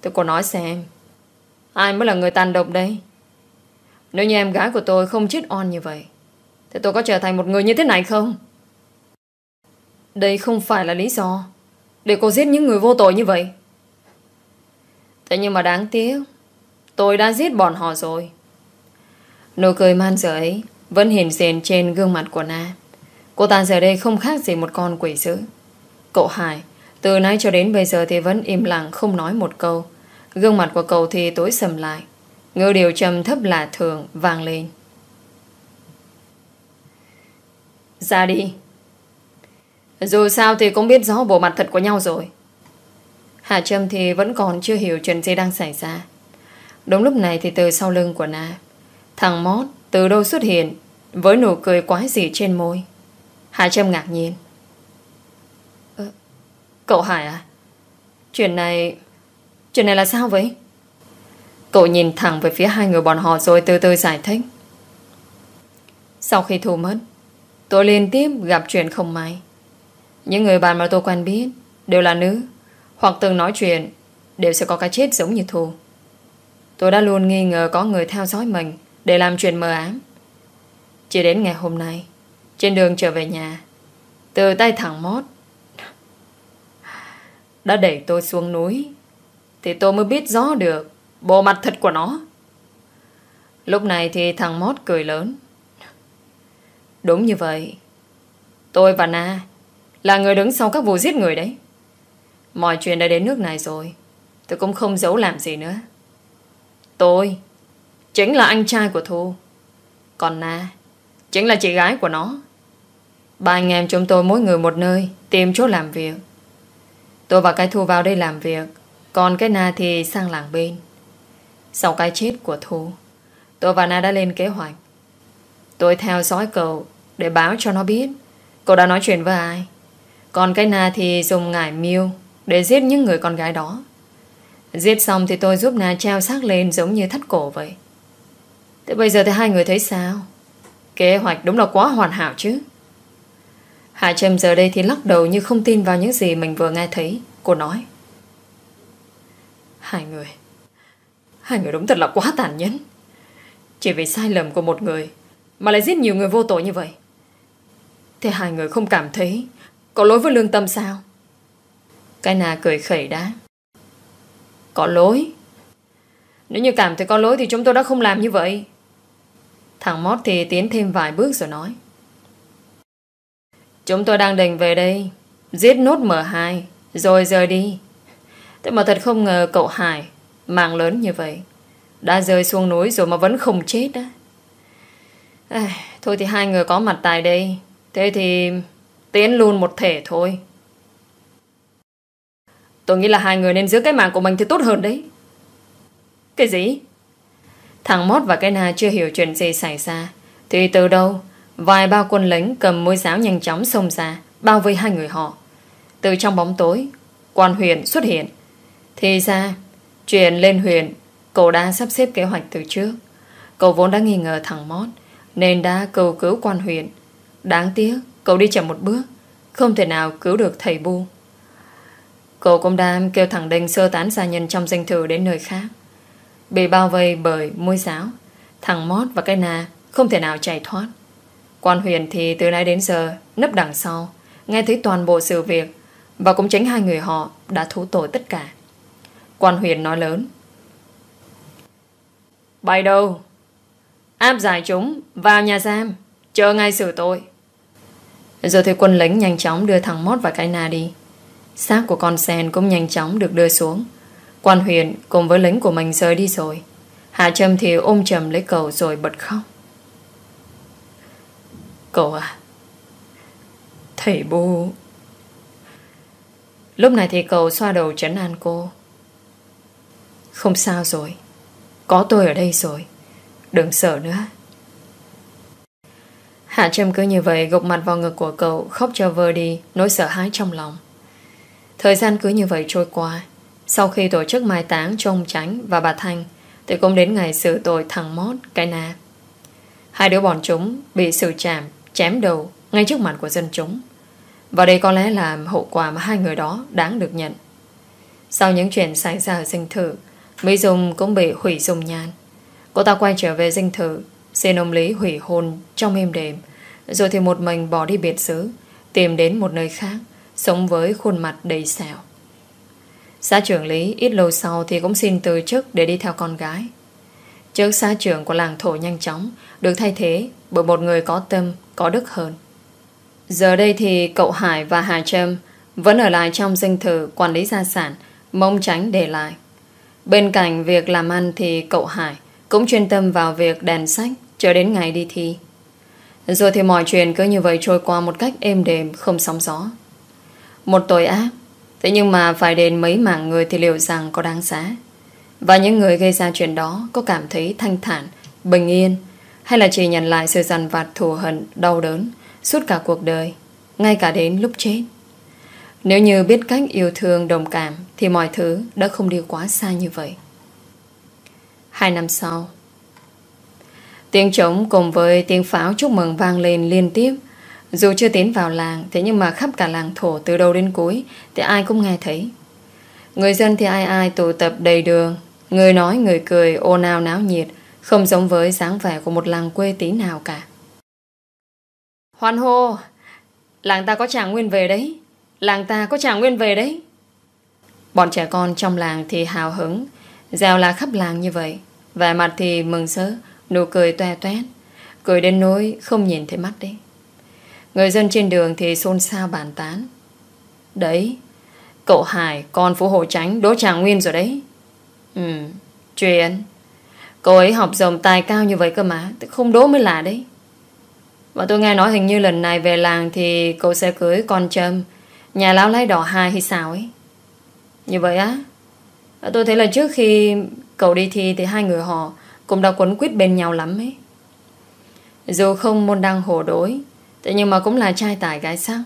B: Tôi cô nói xem, Ai mới là người tàn độc đây? Nếu như em gái của tôi không chết on như vậy thế tôi có trở thành một người như thế này không? Đây không phải là lý do Để cô giết những người vô tội như vậy. Thế nhưng mà đáng tiếc, Tôi đã giết bọn họ rồi. Nụ cười man dở ấy Vẫn hiện diện trên gương mặt của Na Cô ta giờ đây không khác gì một con quỷ dữ. Cậu Hải, Từ nay cho đến bây giờ thì vẫn im lặng Không nói một câu. Gương mặt của cậu thì tối sầm lại. Ngư điều trầm thấp lạ thường vang lên. Ra đi. Dù sao thì cũng biết rõ bộ mặt thật của nhau rồi. Hạ Trâm thì vẫn còn chưa hiểu chuyện gì đang xảy ra. Đúng lúc này thì từ sau lưng của Na, thằng Mót từ đâu xuất hiện với nụ cười quái dị trên môi. Hạ Trâm ngạc nhiên. Ờ, cậu Hải à? Chuyện này... Chuyện này là sao vậy? Cậu nhìn thẳng về phía hai người bọn họ rồi từ từ giải thích. Sau khi thu mất, tôi liên tiếp gặp chuyện không may. Những người bạn mà tôi quen biết Đều là nữ, Hoặc từng nói chuyện Đều sẽ có cái chết giống như Thu. Tôi đã luôn nghi ngờ có người theo dõi mình Để làm chuyện mờ ám. Chỉ đến ngày hôm nay, Trên đường trở về nhà, Từ tay thẳng mót Đã đẩy tôi xuống núi, Thì tôi mới biết rõ được Bộ mặt thật của nó. Lúc này thì thằng Mót cười lớn. Đúng như vậy. Tôi và Na Là người đứng sau các vụ giết người đấy. Mọi chuyện đã đến nước này rồi. Tôi cũng không giấu làm gì nữa. Tôi Chính là anh trai của Thu. Còn Na Chính là chị gái của nó. Ba anh em chúng tôi mỗi người một nơi Tìm chỗ làm việc. Tôi và cái Thu vào đây làm việc, Còn cái Na thì sang làng bên. Sau cái chết của Thu, Tôi và Na đã lên kế hoạch. Tôi theo dõi cậu Để báo cho nó biết. Cậu đã nói chuyện với ai? Còn cái Na thì dùng ngải miêu Để giết những người con gái đó. Giết xong thì tôi giúp Na treo xác lên Giống như thắt cổ vậy. Thế bây giờ thì hai người thấy sao? Kế hoạch đúng là quá hoàn hảo chứ. Hạ Trâm giờ đây thì lắc đầu Như không tin vào những gì mình vừa nghe thấy, Cô nói. Hai người. Hai người đúng thật là quá tàn nhẫn. Chỉ vì sai lầm của một người mà lại giết nhiều người vô tội như vậy. Thế hai người không cảm thấy Có lỗi với lương tâm sao? Cái nà cười khẩy đá Có lỗi. Nếu như cảm thấy có lỗi Thì chúng tôi đã không làm như vậy. Thằng Mót thì tiến thêm vài bước rồi nói. Chúng tôi đang định về đây, Giết nốt M2 Rồi rời đi. Thế mà thật không ngờ cậu Hải, Mạng lớn như vậy, Đã rơi xuống núi rồi mà vẫn không chết á à, Thôi thì hai người có mặt tại đây. Thế thì Tiến luôn một thể thôi. Tôi nghĩ là hai người nên giữ cái mạng của mình thì tốt hơn đấy. Cái gì? Thằng Mót và cái Na chưa hiểu chuyện gì xảy ra. Thì từ đâu Vài ba quân lính cầm môi giáo nhanh chóng xông ra Bao vây hai người họ. Từ trong bóng tối Quan huyền xuất hiện. Thì ra Chuyện lên huyền Cậu đã sắp xếp kế hoạch từ trước. Cậu vốn đã nghi ngờ thằng Mót. Nên đã cầu cứu quan huyện. Đáng tiếc, cậu đi chậm một bước, Không thể nào cứu được thầy Bu. Cậu cũng đã kêu thằng Đinh sơ tán gia nhân trong danh thừa đến nơi khác. Bị bao vây bởi môi giáo, Thằng Mót và cái Na Không thể nào chạy thoát. Quan huyền thì từ nay đến giờ Nấp đằng sau, Nghe thấy toàn bộ sự việc Và cũng chính hai người họ đã thú tội tất cả. Quan huyền nói lớn, Bay đâu? Áp giải chúng, vào nhà giam, Chờ ngay xử tội. Rồi thì quân lính nhanh chóng đưa thằng Mót và cái na đi. Xác của con sen cũng nhanh chóng được đưa xuống. Quan huyền cùng với lính của mình rời đi rồi. Hạ Trâm thì ôm chầm lấy cậu rồi bật khóc. Cậu à Thầy bu Lúc này thì cậu xoa đầu trấn an cô. Không sao rồi, Có tôi ở đây rồi. Đừng sợ nữa. Hạ Trâm cứ như vậy gục mặt vào ngực của cậu, Khóc cho vơ đi, Nỗi sợ hãi trong lòng. Thời gian cứ như vậy trôi qua. Sau khi tổ chức mai táng cho ông Tránh và bà Thanh, Thì cũng đến ngày xử tội thằng Mót, Cái na. Hai đứa bọn chúng bị xử trảm, Chém đầu ngay trước mặt của dân chúng. Và đây có lẽ là hậu quả mà hai người đó đáng được nhận. Sau những chuyện xảy ra ở dinh thự, Mỹ Dung cũng bị hủy dung nhan. Cô ta quay trở về dinh thự, Xin ông Lý hủy hôn trong êm đềm. Rồi thì một mình bỏ đi biệt xứ, Tìm đến một nơi khác, Sống với khuôn mặt đầy xẻo Xã trưởng Lý ít lâu sau Thì cũng xin từ chức để đi theo con gái. Chức xã trưởng của làng thổ nhanh chóng, Được thay thế bởi một người có tâm, Có đức hơn. Giờ đây thì cậu Hải và Hà Trâm Vẫn ở lại trong dinh thự Quản lý gia sản, Mong tránh để lại. Bên cạnh việc làm ăn thì cậu Hải cũng chuyên tâm vào việc đèn sách. Cho đến ngày đi thi. Rồi thì mọi chuyện cứ như vậy trôi qua Một cách êm đềm không sóng gió. Một tội ác. Thế nhưng mà phải đến mấy mạng người Thì liệu rằng có đáng giá? Và những người gây ra chuyện đó Có cảm thấy thanh thản, bình yên Hay là chỉ nhận lại sự dằn vặt thù hận Đau đớn Suốt cả cuộc đời Ngay cả đến lúc chết? Nếu như biết cách yêu thương đồng cảm Thì mọi thứ đã không đi quá xa như vậy. Hai năm sau, Tiếng trống cùng với tiếng pháo chúc mừng vang lên liên tiếp. Dù chưa tiến vào làng, Thế nhưng mà khắp cả làng thổ từ đầu đến cuối Thì ai cũng nghe thấy. Người dân thì ai ai tụ tập đầy đường, Người nói, người cười, ồn ào náo nhiệt, Không giống với dáng vẻ của một làng quê tí nào cả. Hoan hô, Làng ta có chàng nguyên về đấy, Làng ta có chàng nguyên về đấy. Bọn trẻ con trong làng thì hào hứng giao là khắp làng như vậy. Về mặt thì mừng sớ, Nụ cười toe toét. Cười đến nỗi không nhìn thấy mắt đấy. Người dân trên đường thì xôn xao bàn tán. Đấy, Cậu Hải, con phú hộ tránh Đỗ chàng nguyên rồi đấy. Ừ Chuyện Cậu ấy học dòng tài cao như vậy cơ mà Không đố mới lạ đấy. Và tôi nghe nói hình như lần này về làng Thì cậu sẽ cưới con Trâm, Nhà lão lái đỏ hai hay sao ấy. Như vậy á. Ờ, tôi thấy là trước khi cậu đi thi Thì hai người họ cũng đã quấn quýt bên nhau lắm ấy. Dù không môn đăng hổ đối, Thế nhưng mà cũng là trai tài gái sắc.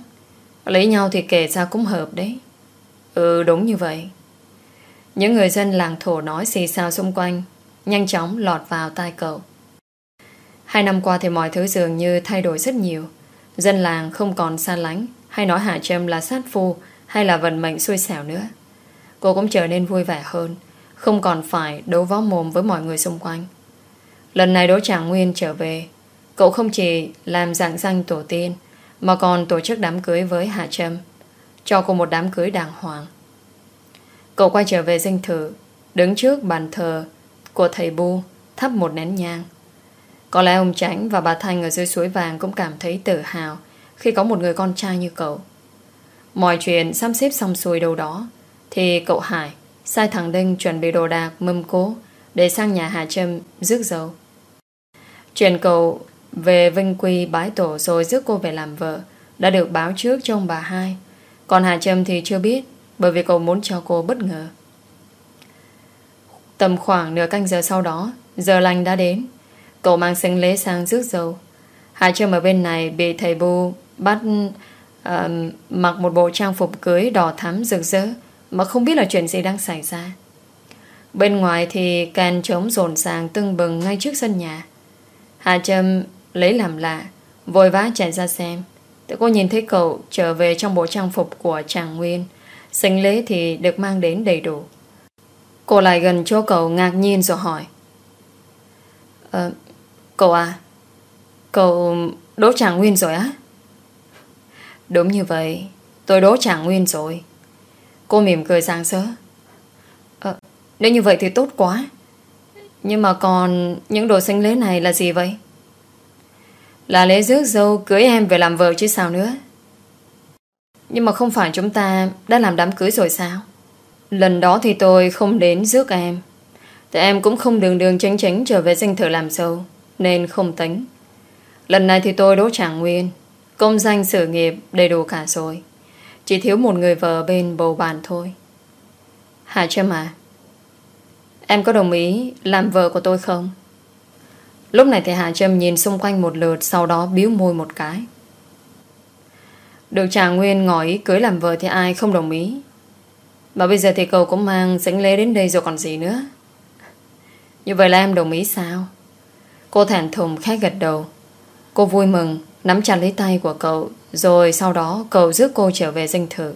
B: Lấy nhau thì kể ra cũng hợp đấy. Ừ đúng như vậy. Những người dân làng thổ nói xì xào xung quanh, Nhanh chóng lọt vào tai cậu. Hai năm qua thì mọi thứ dường như thay đổi rất nhiều. Dân làng không còn xa lánh, Hay nói Hà Trâm là sát phu, Hay là vận mệnh xui xẻo nữa. Cô cũng trở nên vui vẻ hơn, Không còn phải đấu võ mồm với mọi người xung quanh. Lần này Đỗ Trạng Nguyên trở về, Cậu không chỉ làm dạng danh tổ tiên, Mà còn tổ chức đám cưới với Hạ Trâm, Cho cô một đám cưới đàng hoàng. Cậu quay trở về dinh thự, Đứng trước bàn thờ Của thầy Bu, Thắp một nén nhang. Có lẽ ông Tránh và bà Thanh ở dưới suối vàng Cũng cảm thấy tự hào Khi có một người con trai như cậu. Mọi chuyện sắp xếp xong xuôi đâu đó thì cậu Hải Sai thằng Đinh chuẩn bị đồ đạc mâm cố Để sang nhà Hà Trâm rước dâu Chuyện cậu về Vinh Quy bái tổ rồi rước cô về làm vợ đã được báo trước cho ông bà hai. Còn Hà Trâm thì chưa biết bởi vì cậu muốn cho cô bất ngờ. Tầm khoảng nửa canh giờ sau đó giờ lành đã đến. Cậu mang sinh lễ sang rước dâu. Hà Trâm ở bên này bị thầy Bu bắt uh, mặc một bộ trang phục cưới đỏ thắm rực rỡ mà không biết là chuyện gì đang xảy ra. Bên ngoài thì can trống rộn ràng tưng bừng ngay trước sân nhà. Hà Trâm lấy làm lạ, vội vã chạy ra xem. Tự cô nhìn thấy cậu trở về trong bộ trang phục của chàng Nguyên. Sinh lễ thì được mang đến đầy đủ. Cô lại gần chỗ cậu ngạc nhiên rồi hỏi. Ờ, cậu à, cậu đố chàng Nguyên rồi á? Đúng như vậy, tôi đố chàng Nguyên rồi. Cô mỉm cười sáng sớ. Ờ, nếu như vậy thì tốt quá. Nhưng mà còn những đồ sinh lễ này là gì vậy? Là lễ rước dâu cưới em về làm vợ chứ sao nữa Nhưng mà không phải chúng ta Đã làm đám cưới rồi sao Lần đó thì tôi không đến rước em tại em cũng không đường đường tránh tránh Trở về danh thử làm dâu Nên không tính Lần này thì tôi đỗ trạng nguyên Công danh sự nghiệp đầy đủ cả rồi chỉ thiếu một người vợ bên bầu bàn thôi. Hà Trâm à Em có đồng ý làm vợ của tôi không? Lúc này thì Hà Trâm nhìn xung quanh một lượt, Sau đó biếu môi một cái. Được chàng Nguyên ngỏ ý cưới làm vợ thì ai không đồng ý? Mà bây giờ thì cậu cũng mang sánh lễ đến đây rồi còn gì nữa. Như vậy là em đồng ý sao? Cô thản thùng khẽ gật đầu. Cô vui mừng, Nắm chặt lấy tay của cậu rồi sau đó cầu rước cô trở về dinh thự.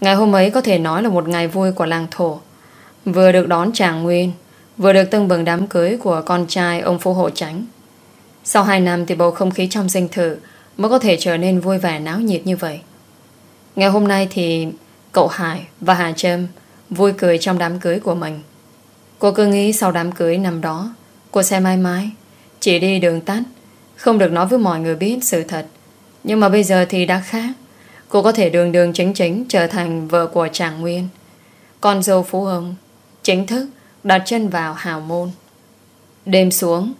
B: Ngày hôm ấy có thể nói là một ngày vui của làng thổ. Vừa được đón chàng Nguyên, Vừa được tưng bừng đám cưới của con trai ông Phú Hộ Tránh Sau 2 năm thì bầu không khí trong dinh thự Mới có thể trở nên vui vẻ náo nhiệt như vậy. Ngày hôm nay thì Cậu Hải và Hà Trâm Vui cười trong đám cưới của mình. Cô cứ nghĩ sau đám cưới năm đó, Cô sẽ mãi mãi Chỉ đi đường tắt, Không được nói với mọi người biết sự thật. Nhưng mà bây giờ thì đã khác Cô có thể đường đường chính chính Trở thành vợ của chàng Nguyên Con dâu Phú ông Chính thức đặt chân vào hào môn. Đêm xuống,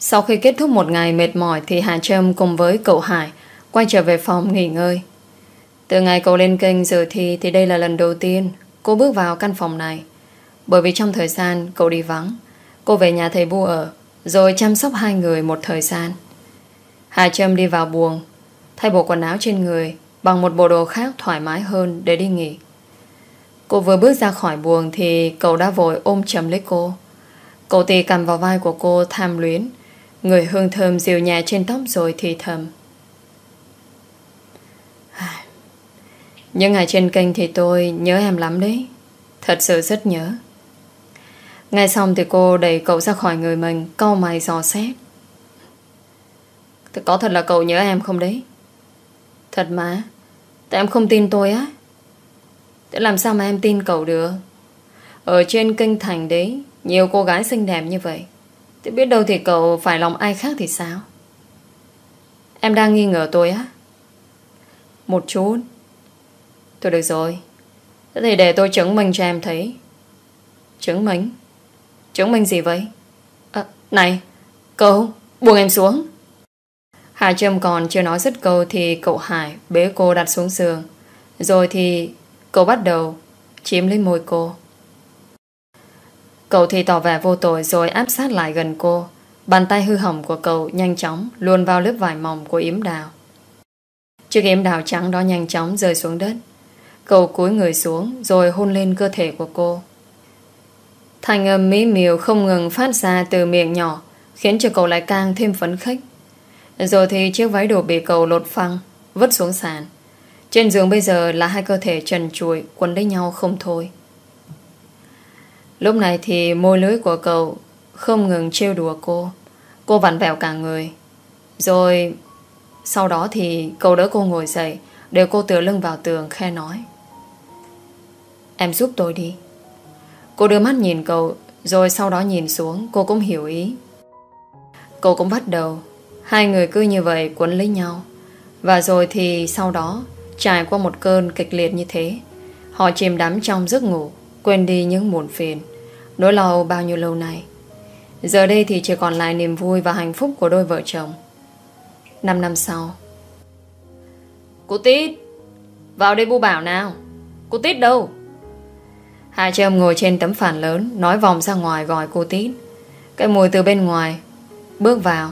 B: sau khi kết thúc một ngày mệt mỏi thì Hà Trâm cùng với cậu Hải quay trở về phòng nghỉ ngơi. Từ ngày cậu lên kênh dự thi thì đây là lần đầu tiên cô bước vào căn phòng này. Bởi vì trong thời gian cậu đi vắng, cô về nhà thầy Bu ở rồi chăm sóc hai người một thời gian. Hà Trâm đi vào buồng, thay bộ quần áo trên người bằng một bộ đồ khác thoải mái hơn để đi nghỉ. Cô vừa bước ra khỏi buồng thì cậu đã vội ôm chầm lấy cô. Cậu tì cầm vào vai của cô tham luyến, người hương thơm dịu nhẹ trên tóc rồi thì thầm. Những ngày trên kênh thì tôi nhớ em lắm đấy. Thật sự rất nhớ. Ngay xong thì cô đẩy cậu ra khỏi người mình, câu mày dò xét. Có thật là cậu nhớ em không đấy? Thật mà. Tại em không tin tôi á. Thế làm sao mà em tin cậu được? Ở trên kênh thành đấy Nhiều cô gái xinh đẹp như vậy. Thế biết đâu thì cậu phải lòng ai khác thì sao? Em đang nghi ngờ tôi á. Một chút. Thôi được rồi. Thế thì để tôi chứng minh cho em thấy. Chứng minh? Chứng minh gì vậy? À, Này Cậu buông em xuống. Hà Trâm còn chưa nói dứt câu Thì cậu Hải bế cô đặt xuống giường. Rồi thì cậu bắt đầu Chiếm lấy môi cô. Cậu thì tỏ vẻ vô tội Rồi áp sát lại gần cô. Bàn tay hư hỏng của cậu nhanh chóng Luôn vào lớp vải mỏng của yếm đào. Chiếc yếm đào trắng đó nhanh chóng rơi xuống đất. Cậu cúi người xuống Rồi hôn lên cơ thể của cô. Thành âm mỹ miều không ngừng phát ra từ miệng nhỏ, Khiến cho cậu lại càng thêm phấn khích. Rồi thì chiếc váy đồ bị cầu lột phăng Vứt xuống sàn. Trên giường bây giờ là hai cơ thể trần trụi, Quấn lấy nhau không thôi. Lúc này thì môi lưới của cậu Không ngừng trêu đùa cô. Cô vặn vẹo cả người. Rồi Sau đó thì cậu đỡ cô ngồi dậy, Để cô tựa lưng vào tường khe nói. Em giúp tôi đi. Cô đưa mắt nhìn cậu, Rồi sau đó nhìn xuống, Cô cũng hiểu ý. Cô cũng bắt đầu. Hai người cứ như vậy quấn lấy nhau. Và rồi thì sau đó Trải qua một cơn kịch liệt như thế Họ chìm đắm trong giấc ngủ Quên đi những muộn phiền Nỗi lo bao nhiêu lâu nay. Giờ đây thì chỉ còn lại niềm vui và hạnh phúc của đôi vợ chồng. Năm năm sau. Cô Tít Vào đây bu bảo nào. Cô Tít đâu? Hà Trâm ngồi trên tấm phản lớn Nói vòng ra ngoài gọi cô Tít. Cái mùi từ bên ngoài Bước vào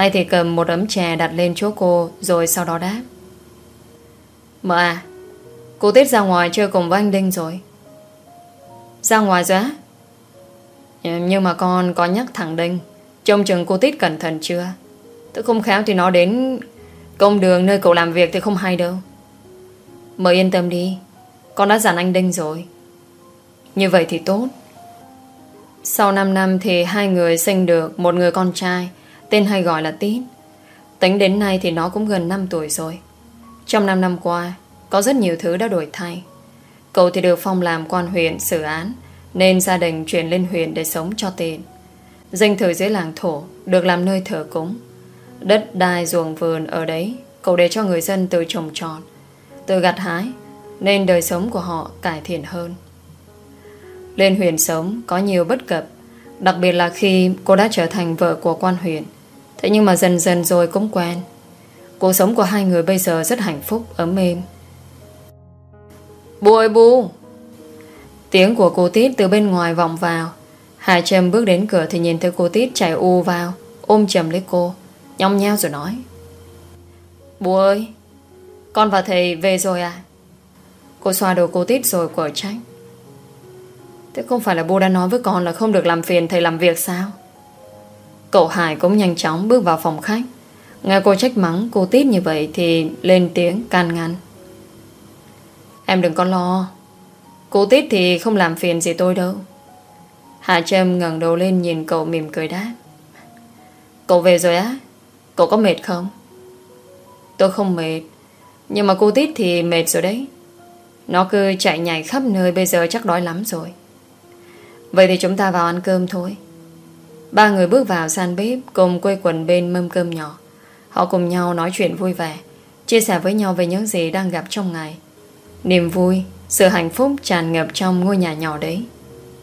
B: Tay thì cầm một ấm trà đặt lên chỗ cô, Rồi sau đó đáp. Mợ à Cô tết ra ngoài chơi cùng với anh Đinh rồi. Ra ngoài rồi á? Ờ, nhưng mà con có nhắc thằng Đinh, Trông chừng cô tết cẩn thận chưa? Tôi không khéo thì nó đến Công đường nơi cậu làm việc thì không hay đâu. Mợ yên tâm đi, Con đã dặn anh Đinh rồi. Như vậy thì tốt. Sau 5 năm thì hai người sinh được Một người con trai Tên hay gọi là Tít Tính đến nay thì nó cũng gần 5 tuổi rồi. Trong 5 năm qua, Có rất nhiều thứ đã đổi thay. Cậu thì được phong làm quan huyện, xử án, Nên gia đình chuyển lên huyện để sống cho tiền Danh thử dưới làng thổ Được làm nơi thờ cúng. Đất đai ruộng vườn ở đấy, Cậu để cho người dân tự trồng trọt, Tự gặt hái, Nên đời sống của họ cải thiện hơn. Lên huyền sống có nhiều bất cập, Đặc biệt là khi cô đã trở thành vợ của quan huyền Thế nhưng mà dần dần rồi cũng quen. Cuộc sống của hai người bây giờ rất hạnh phúc, ấm êm. Bù. Ơi bu Tiếng của cô Tít từ bên ngoài vọng vào. Hà Trâm bước đến cửa thì nhìn thấy cô Tít chạy u vào Ôm chầm lấy cô Nhong nhao rồi nói. Bù ơi Con và thầy về rồi à? Cô xoa đầu cô Tít rồi quở trách. Thế không phải là bố đã nói với con là không được làm phiền thầy làm việc sao? Cậu Hải cũng nhanh chóng bước vào phòng khách. Nghe cô trách mắng, cô tít như vậy thì lên tiếng can ngăn. Em đừng có lo. Cô tít thì không làm phiền gì tôi đâu. Hạ Trâm ngẩng đầu lên nhìn cậu mỉm cười đáp. Cậu về rồi á? Cậu có mệt không? Tôi không mệt. Nhưng mà cô tít thì mệt rồi đấy. Nó cứ chạy nhảy khắp nơi, bây giờ chắc đói lắm rồi. Vậy thì chúng ta vào ăn cơm thôi Ba người bước vào san bếp, Cùng quây quần bên mâm cơm nhỏ. Họ cùng nhau nói chuyện vui vẻ, Chia sẻ với nhau về những gì đang gặp trong ngày. Niềm vui, Sự hạnh phúc tràn ngập trong ngôi nhà nhỏ đấy.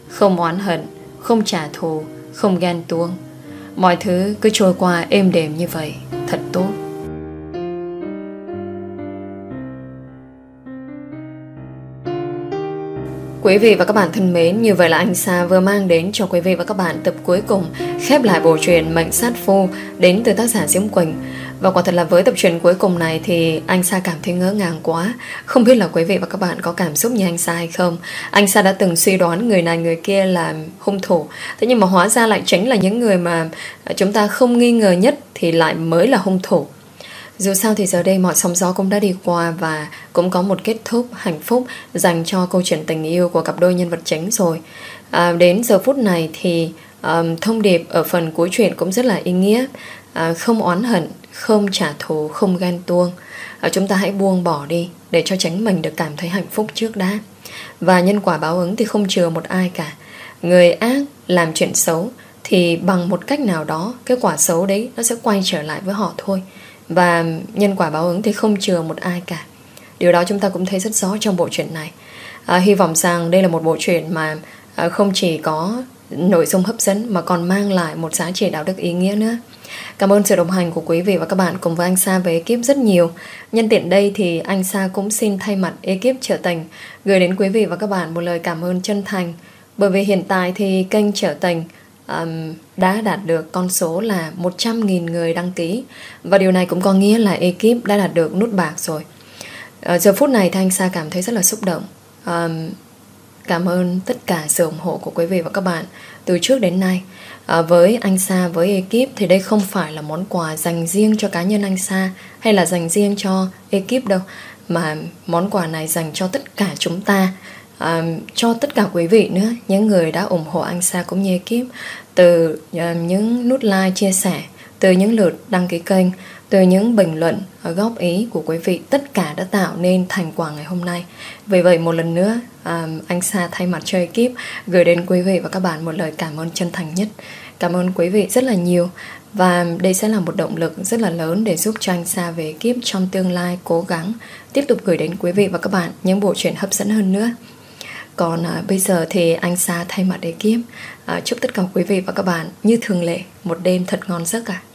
B: Không oán hận, Không trả thù, Không ghen tuông. Mọi thứ cứ trôi qua êm đềm như vậy, Thật tốt. Quý vị và các bạn thân mến, như vậy là anh Sa vừa mang đến cho quý vị và các bạn tập cuối cùng khép lại bộ truyện Mệnh Sát Phu đến từ tác giả Diễm Quỳnh. Và quả thật là với tập truyện cuối cùng này thì anh Sa cảm thấy ngỡ ngàng quá. Không biết là quý vị và các bạn có cảm xúc như anh Sa hay không? Anh Sa đã từng suy đoán người này người kia là hung thủ. Thế nhưng mà hóa ra lại chính là những người mà chúng ta không nghi ngờ nhất thì lại mới là hung thủ. Dù sao thì giờ đây mọi sóng gió cũng đã đi qua và cũng có một kết thúc hạnh phúc dành cho câu chuyện tình yêu của cặp đôi nhân vật chính rồi. À, đến giờ phút này thì um, thông điệp ở phần cuối truyện cũng rất là ý nghĩa. À, không oán hận, không trả thù, không ghen tuông. À, chúng ta hãy buông bỏ đi để cho tránh mình được cảm thấy hạnh phúc trước đã. Và nhân quả báo ứng thì không chừa một ai cả. Người ác làm chuyện xấu thì bằng một cách nào đó cái quả xấu đấy nó sẽ quay trở lại với họ thôi. Và nhân quả báo ứng thì không chừa một ai cả Điều đó chúng ta cũng thấy rất rõ trong bộ truyện này à, Hy vọng rằng đây là một bộ truyện mà à, không chỉ có nội dung hấp dẫn mà còn mang lại một giá trị đạo đức ý nghĩa nữa Cảm ơn sự đồng hành của quý vị và các bạn cùng với anh Sa về ekip rất nhiều. Nhân tiện đây thì anh Sa cũng xin thay mặt ekip Trở Tình gửi đến quý vị và các bạn một lời cảm ơn chân thành. Bởi vì hiện tại thì kênh Trở Tình um, đã đạt được con số là 100.000 người đăng ký và điều này cũng có nghĩa là ekip đã đạt được nút bạc rồi. Uh, giờ phút này thì anh Sa cảm thấy rất là xúc động. Um, cảm ơn tất cả sự ủng hộ của quý vị và các bạn từ trước đến nay. À, với anh Sa, với ekip thì đây không phải là món quà dành riêng cho cá nhân anh Sa hay là dành riêng cho ekip đâu mà món quà này dành cho tất cả chúng ta à, cho tất cả quý vị nữa những người đã ủng hộ anh Sa cũng như ekip từ ờ, những nút like chia sẻ, từ những lượt đăng ký kênh, từ những bình luận ờ, góp ý của quý vị, tất cả đã tạo nên thành quả ngày hôm nay. Vì vậy, một lần nữa ờ, anh Sa thay mặt cho ekip gửi đến quý vị và các bạn một lời cảm ơn chân thành nhất. Cảm ơn quý vị rất là nhiều và đây sẽ là một động lực rất là lớn để giúp cho anh Sa về ekip trong tương lai cố gắng tiếp tục gửi đến quý vị và các bạn những bộ truyện hấp dẫn hơn nữa còn à, bây giờ thì anh Sa thay mặt ekip à, chúc tất cả quý vị và các bạn như thường lệ một đêm thật ngon giấc ạ à.